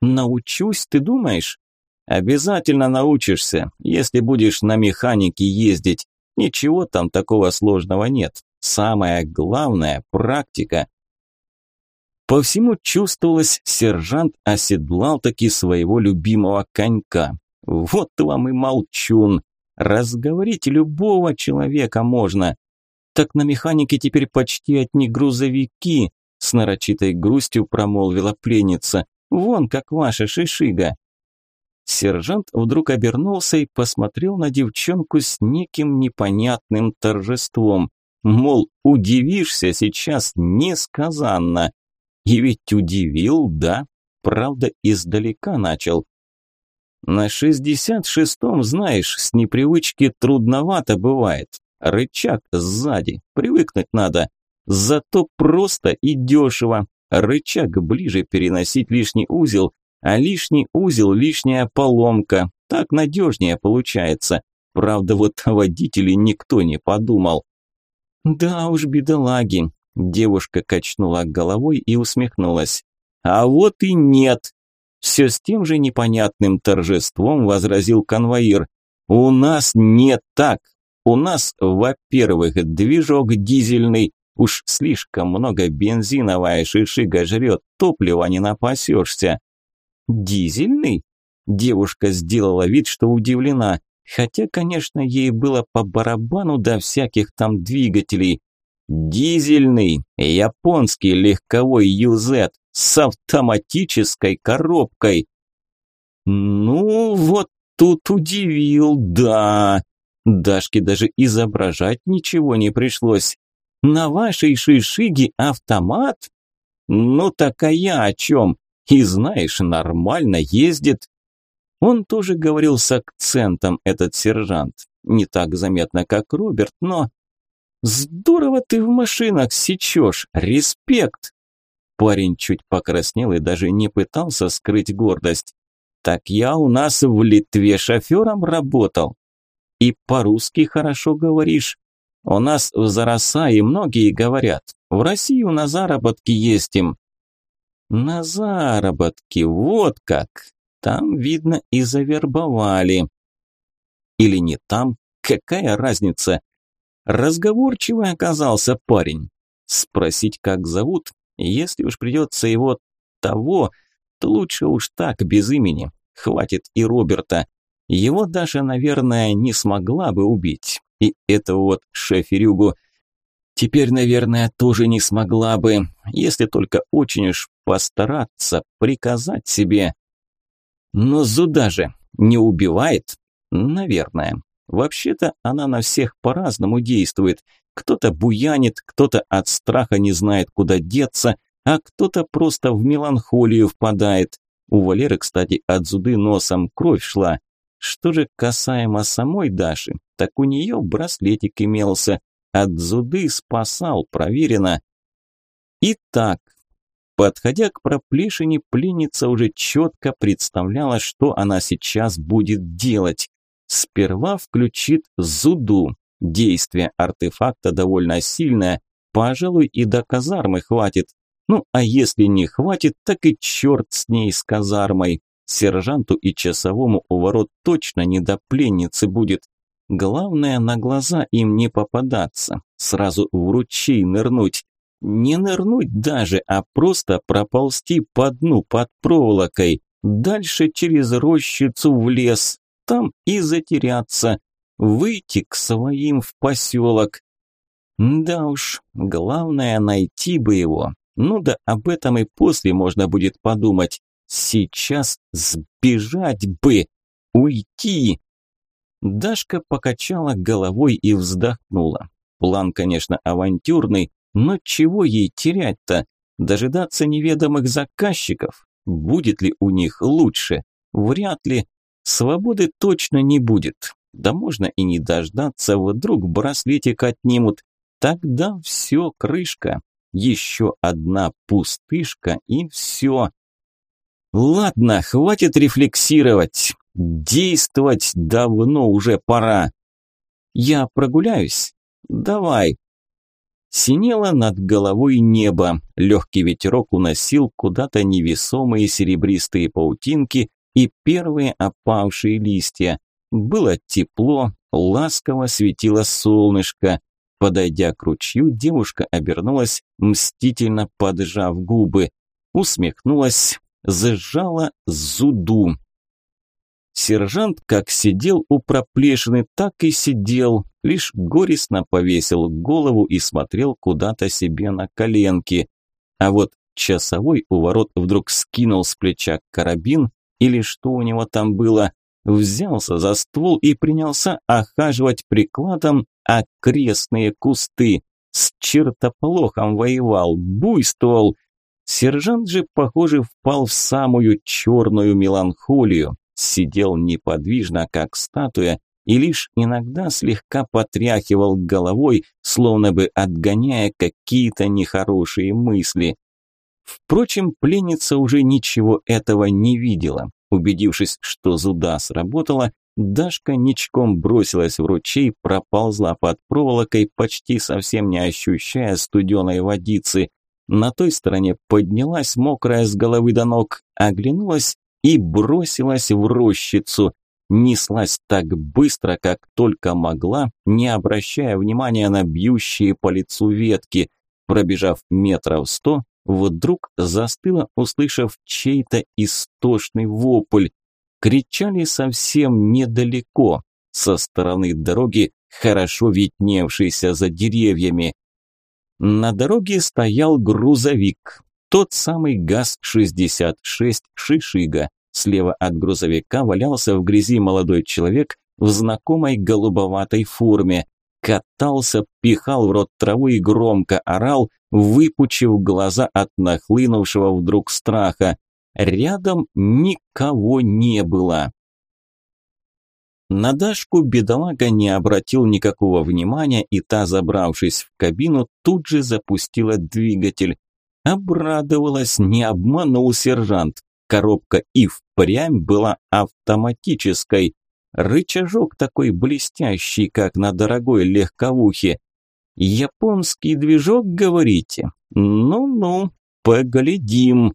«Научусь, ты думаешь?» «Обязательно научишься, если будешь на механике ездить. Ничего там такого сложного нет. Самое главное – практика. По всему чувствовалось, сержант оседлал таки своего любимого конька. Вот вам и молчун. Разговорить любого человека можно. Так на механике теперь почти одни грузовики, с нарочитой грустью промолвила пленница. Вон как ваша шишига. Сержант вдруг обернулся и посмотрел на девчонку с неким непонятным торжеством. Мол, удивишься сейчас несказанно. И ведь удивил, да, правда, издалека начал. На шестьдесят шестом, знаешь, с непривычки трудновато бывает. Рычаг сзади, привыкнуть надо. Зато просто и дешево. Рычаг ближе переносить лишний узел, а лишний узел – лишняя поломка. Так надежнее получается. Правда, вот водителей никто не подумал. «Да уж, бедолаги!» – девушка качнула головой и усмехнулась. «А вот и нет!» Все с тем же непонятным торжеством возразил конвоир. «У нас не так. У нас, во-первых, движок дизельный, уж слишком много бензиновая шишига жрет, топлива не напасешься». «Дизельный?» Девушка сделала вид, что удивлена. Хотя, конечно, ей было по барабану до всяких там двигателей. Дизельный, японский легковой UZ с автоматической коробкой. Ну, вот тут удивил, да. Дашке даже изображать ничего не пришлось. На вашей шишиге автомат? Ну так а я о чем? И знаешь, нормально ездит. Он тоже говорил с акцентом, этот сержант. Не так заметно, как Роберт, но... «Здорово ты в машинах сечешь! Респект!» Парень чуть покраснел и даже не пытался скрыть гордость. «Так я у нас в Литве шофером работал. И по-русски хорошо говоришь. У нас в Зарасае многие говорят. В Россию на заработки ездим». «На заработки, вот как!» Там, видно, и завербовали. Или не там, какая разница? Разговорчивый оказался парень. Спросить, как зовут, если уж придется его того, то лучше уж так, без имени. Хватит и Роберта. Его даже, наверное, не смогла бы убить. И этого вот шеферюгу теперь, наверное, тоже не смогла бы, если только очень уж постараться, приказать себе. Но Зуда же не убивает? Наверное. Вообще-то она на всех по-разному действует. Кто-то буянит, кто-то от страха не знает, куда деться, а кто-то просто в меланхолию впадает. У Валеры, кстати, от Зуды носом кровь шла. Что же касаемо самой Даши, так у нее браслетик имелся. От Зуды спасал, проверено. Итак, Подходя к проплешине, пленница уже четко представляла, что она сейчас будет делать. Сперва включит зуду. Действие артефакта довольно сильное, пожалуй, и до казармы хватит. Ну, а если не хватит, так и черт с ней, с казармой. Сержанту и часовому у ворот точно не до пленницы будет. Главное, на глаза им не попадаться, сразу в ручей нырнуть. Не нырнуть даже, а просто проползти по дну под проволокой, дальше через рощицу в лес, там и затеряться, выйти к своим в поселок. Да уж, главное найти бы его. Ну да об этом и после можно будет подумать. Сейчас сбежать бы, уйти. Дашка покачала головой и вздохнула. План, конечно, авантюрный, но чего ей терять-то? Дожидаться неведомых заказчиков? Будет ли у них лучше? Вряд ли. Свободы точно не будет. Да можно и не дождаться, вдруг браслетик отнимут. Тогда все, крышка. Еще одна пустышка и все. Ладно, хватит рефлексировать. Действовать давно уже пора. Я прогуляюсь. Давай. Синело над головой небо. Легкий ветерок уносил куда-то невесомые серебристые паутинки и первые опавшие листья. Было тепло, ласково светило солнышко. Подойдя к ручью, девушка обернулась, мстительно поджав губы. Усмехнулась, зажала зуду. Сержант как сидел у проплешины, так и сидел, лишь горестно повесил голову и смотрел куда-то себе на коленки. А вот часовой у ворот вдруг скинул с плеча карабин, или что у него там было, взялся за ствол и принялся охаживать прикладом окрестные кусты. С чертополохом воевал, буйствовал. Сержант же, похоже, впал в самую черную меланхолию, сидел неподвижно, как статуя, и лишь иногда слегка потряхивал головой, словно бы отгоняя какие-то нехорошие мысли. Впрочем, пленница уже ничего этого не видела. Убедившись, что зуда сработала, Дашка ничком бросилась в ручей, проползла под проволокой, почти совсем не ощущая студеной водицы. На той стороне поднялась, мокрая с головы до ног, оглянулась и бросилась в рощицу. Неслась так быстро, как только могла, не обращая внимания на бьющие по лицу ветки. Пробежав метров сто, вдруг застыла, услышав чей-то истошный вопль. Кричали совсем недалеко, со стороны дороги, хорошо видневшейся за деревьями. На дороге стоял грузовик, тот самый ГАЗ-66 «Шишига». Слева от грузовика валялся в грязи молодой человек в знакомой голубоватой форме. Катался, пихал в рот траву и громко орал, выпучив глаза от нахлынувшего вдруг страха. Рядом никого не было. На Дашку бедолага не обратил никакого внимания, и та, забравшись в кабину, тут же запустила двигатель. Обрадовалась, не обманул сержант. Коробка и впрямь была автоматической. Рычажок такой блестящий, как на дорогой легковухе. Японский движок, говорите? Ну-ну, поглядим.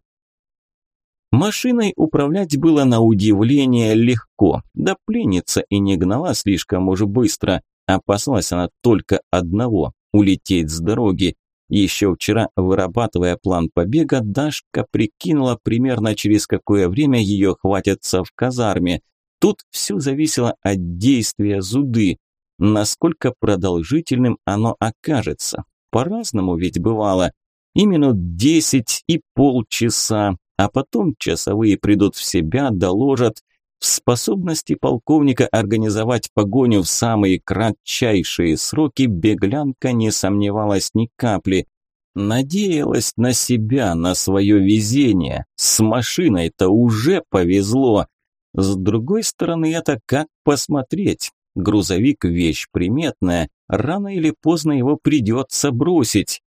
Машиной управлять было на удивление легко, да пленница и не гнала слишком уж быстро. Опасалась она только одного – улететь с дороги. Еще вчера, вырабатывая план побега, Дашка прикинула примерно через какое время ее хватится в казарме. Тут все зависело от действия зуды, насколько продолжительным оно окажется. По-разному ведь бывало. И минут десять, и полчаса, а потом часовые придут в себя, доложат. В способности полковника организовать погоню в самые кратчайшие сроки беглянка не сомневалась ни капли. Надеялась на себя, на свое везение. С машиной-то уже повезло. С другой стороны, это как посмотреть. Грузовик – вещь приметная, рано или поздно его придется бросить.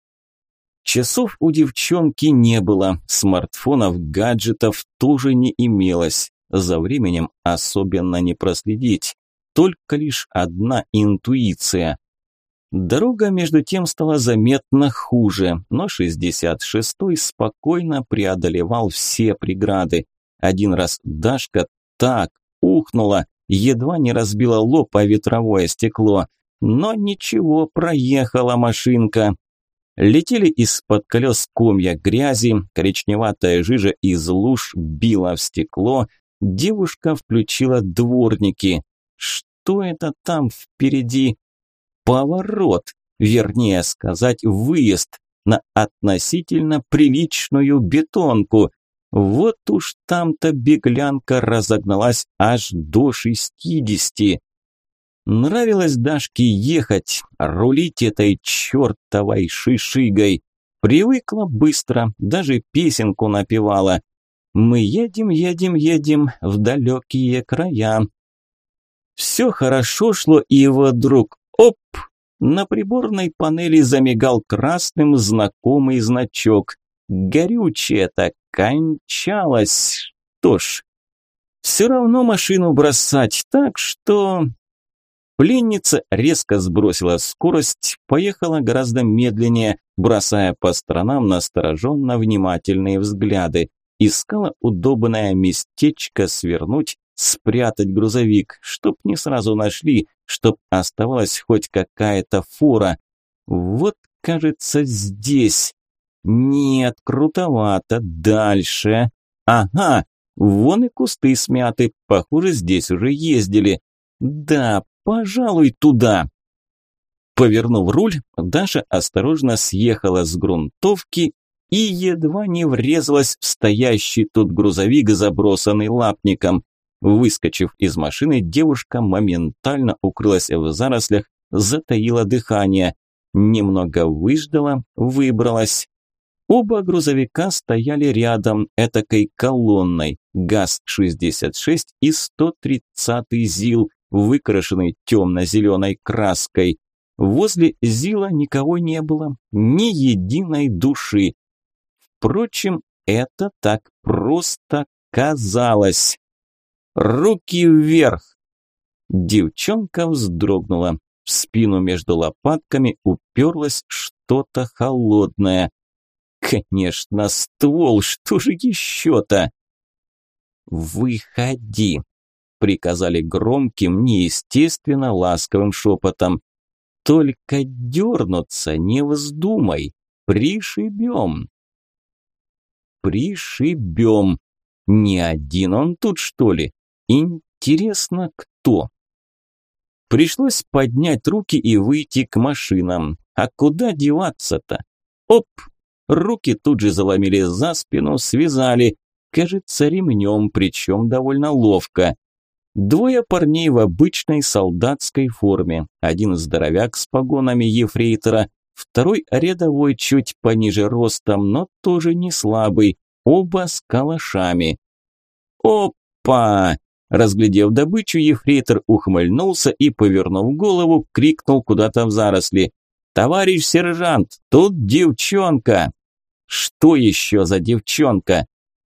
Часов у девчонки не было, смартфонов, гаджетов тоже не имелось. За временем особенно не проследить. Только лишь одна интуиция. Дорога между тем стала заметно хуже, но 66-й спокойно преодолевал все преграды. Один раз Дашка так ухнула, едва не разбила лоб о ветровое стекло. Но ничего, проехала машинка. Летели из-под колес комья грязи, коричневатая жижа из луж била в стекло. Девушка включила дворники. Что это там впереди? Поворот, вернее сказать, выезд на относительно приличную бетонку. Вот уж там-то беглянка разогналась аж до шестидесяти. Нравилось Дашке ехать, рулить этой чертовой шишигой. Привыкла быстро, даже песенку напевала. «Мы едем, едем, едем в далекие края». Все хорошо шло, и вдруг оп! На приборной панели замигал красным знакомый значок. Горючее-то кончалось. Что ж, все равно машину бросать, так что... Пленница резко сбросила скорость, поехала гораздо медленнее, бросая по сторонам настороженно внимательные взгляды. Искала удобное местечко свернуть, спрятать грузовик, чтоб не сразу нашли, чтоб оставалась хоть какая-то фура. Вот, кажется, здесь. Нет, крутовато. Дальше. Ага, вон и кусты смяты. Похоже, здесь уже ездили. Да, пожалуй, туда. Повернув руль, Даша осторожно съехала с грунтовки и едва не врезалась в стоящий тут грузовик, забросанный лапником. Выскочив из машины, девушка моментально укрылась в зарослях, затаила дыхание. Немного выждала, выбралась. Оба грузовика стояли рядом, этакой колонной. ГАЗ-66 и 130-й ЗИЛ, выкрашенный темно-зеленой краской. Возле ЗИЛа никого не было, ни единой души. Впрочем, это так просто казалось. Руки вверх! Девчонка вздрогнула. В спину между лопатками уперлось что-то холодное. Конечно, ствол, что же еще-то? «Выходи!» – приказали громким, неестественно ласковым шепотом. «Только дернуться не вздумай, пришибем!» «Пришибем!» Не один он тут, что ли? Интересно, кто? Пришлось поднять руки и выйти к машинам. А куда деваться-то? Оп! Руки тут же заломили за спину, связали. Кажется, ремнем, причем довольно ловко. Двое парней в обычной солдатской форме. Один здоровяк с погонами ефрейтора, второй рядовой чуть пониже ростом, но тоже не слабый. Оба с калашами. «Опа!» Разглядев добычу, ефрейтор ухмыльнулся и, повернув голову, крикнул куда-то в заросли. «Товарищ сержант, тут девчонка!» «Что еще за девчонка?»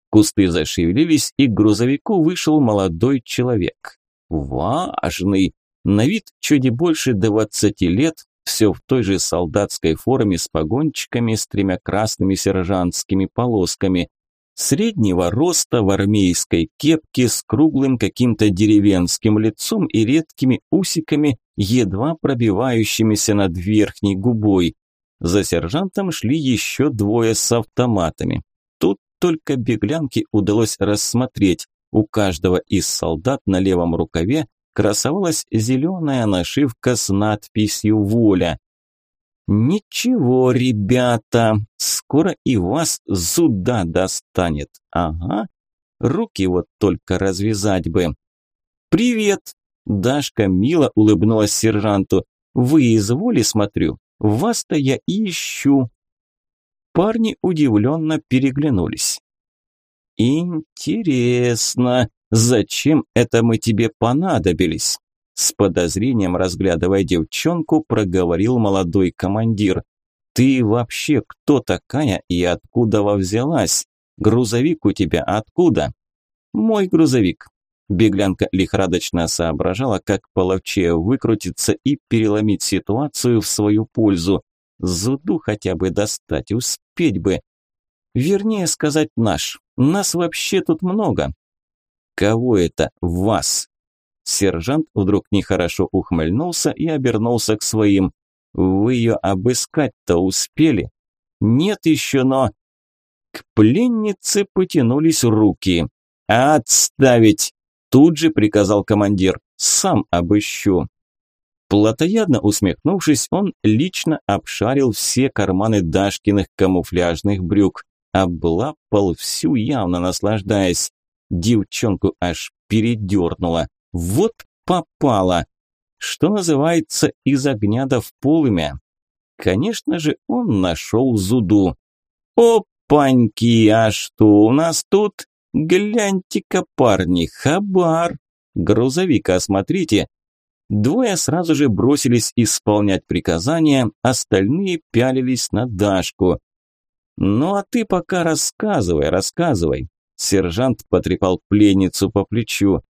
Кусты зашевелились, и к грузовику вышел молодой человек. Важный, на вид чуть больше двадцати лет, все в той же солдатской форме с погончиками с тремя красными сержантскими полосками среднего роста в армейской кепке с круглым каким-то деревенским лицом и редкими усиками, едва пробивающимися над верхней губой. За сержантом шли еще двое с автоматами. Тут только беглянке удалось рассмотреть. У каждого из солдат на левом рукаве красовалась зеленая нашивка с надписью «Воля». «Ничего, ребята, скоро и вас зуда достанет. Ага, руки вот только развязать бы». «Привет!» – Дашка мило улыбнулась сержанту. «Вы из воли, смотрю, вас-то я ищу». Парни удивленно переглянулись. «Интересно, зачем это мы тебе понадобились?» С подозрением разглядывая девчонку, проговорил молодой командир. «Ты вообще кто такая и откуда во взялась? Грузовик у тебя откуда?» «Мой грузовик». Беглянка лихорадочно соображала, как половчее выкрутиться и переломить ситуацию в свою пользу. Зуду хотя бы достать, успеть бы. Вернее сказать наш. Нас вообще тут много. Кого это вас? Сержант вдруг нехорошо ухмыльнулся и обернулся к своим. «Вы ее обыскать-то успели?» «Нет еще, но...» К пленнице потянулись руки. «Отставить!» Тут же приказал командир. «Сам обыщу». Платоядно усмехнувшись, он лично обшарил все карманы Дашкиных камуфляжных брюк. Облапал всю, явно наслаждаясь. Девчонку аж передернуло. Вот попало. Что называется, из огня до в полымя. Конечно же, он нашел Зуду. Опаньки, а что у нас тут? Гляньте-ка, парни, хабар. Грузовик осмотрите, Двое сразу же бросились исполнять приказания, остальные пялились на Дашку. «Ну а ты пока рассказывай, рассказывай». Сержант потрепал пленницу по плечу.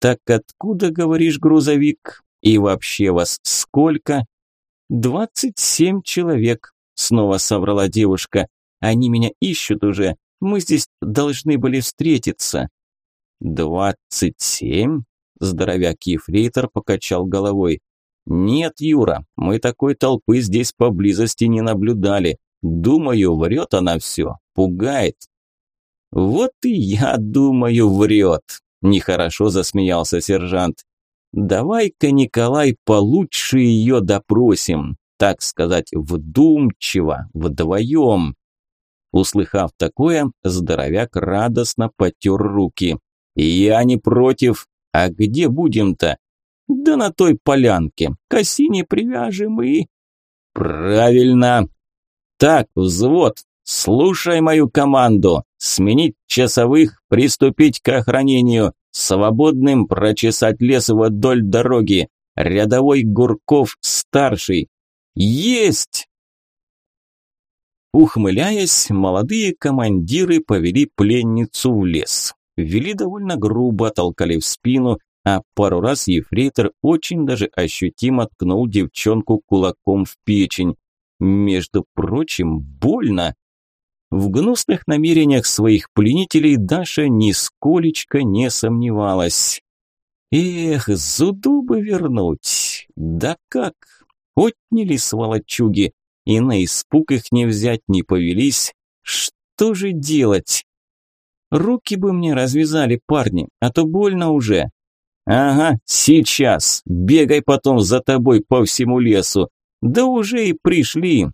«Так откуда, говоришь, грузовик? И вообще вас сколько?» «Двадцать семь человек», – снова соврала девушка. «Они меня ищут уже. Мы здесь должны были встретиться». «Двадцать семь?» – здоровяк-ефрейтор покачал головой. «Нет, Юра, мы такой толпы здесь поблизости не наблюдали. Думаю, врет она все, пугает». «Вот и я думаю, врет», – нехорошо засмеялся сержант. «Давай-ка, Николай, получше ее допросим, так сказать, вдумчиво, вдвоем». Услыхав такое, здоровяк радостно потер руки. «Я не против. А где будем-то?» «Да на той полянке. К осине привяжем и...» «Правильно. Так, взвод, слушай мою команду. Сменить часовых, приступить к охранению. Свободным прочесать лес вдоль дороги. Рядовой Гурков старший. Есть! Ухмыляясь, молодые командиры повели пленницу в лес. Вели довольно грубо, толкали в спину, а пару раз ефрейтор очень даже ощутимо ткнул девчонку кулаком в печень. Между прочим, больно. В гнусных намерениях своих пленителей Даша нисколечко не сомневалась. Эх, зуду бы вернуть. Да как? Отняли сволочуги, и на испуг их не взять, не повелись. Что же делать? Руки бы мне развязали, парни, а то больно уже. Ага, сейчас. Бегай потом за тобой по всему лесу. Да уже и пришли.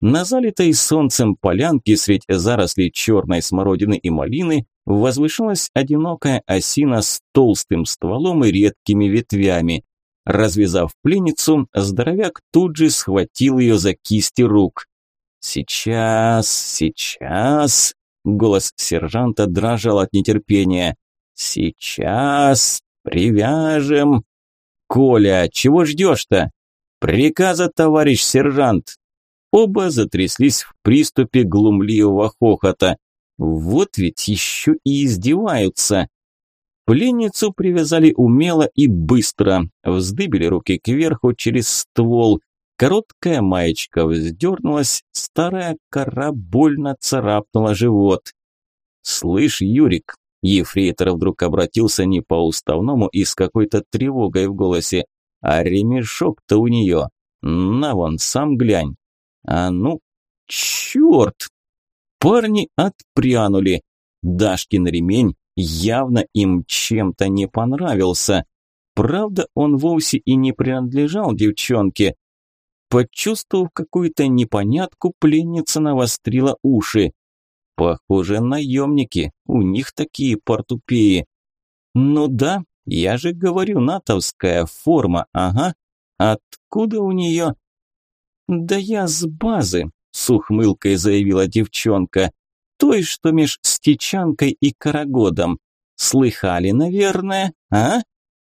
На залитой солнцем полянке средь зарослей черной смородины и малины возвышалась одинокая осина с толстым стволом и редкими ветвями. Развязав пленницу, здоровяк тут же схватил ее за кисти рук. «Сейчас, сейчас!» Голос сержанта дрожал от нетерпения. «Сейчас привяжем!» «Коля, чего ждешь-то?» «Приказа, товарищ сержант!» Оба затряслись в приступе глумливого хохота. Вот ведь еще и издеваются. Пленницу привязали умело и быстро, вздыбили руки кверху через ствол, Короткая маечка вздернулась, старая кора больно царапнула живот. «Слышь, Юрик!» Ефрейтор вдруг обратился не по-уставному и с какой-то тревогой в голосе. «А ремешок-то у нее! На вон, сам глянь!» «А ну, черт!» Парни отпрянули. Дашкин ремень явно им чем-то не понравился. Правда, он вовсе и не принадлежал девчонке, Почувствовав какую-то непонятку, пленница навострила уши. Похоже, наемники, у них такие портупеи. Ну да, я же говорю, натовская форма, ага. Откуда у нее? Да я с базы, с ухмылкой заявила девчонка. Той, что меж Стечанкой и Карагодом. Слыхали, наверное, а?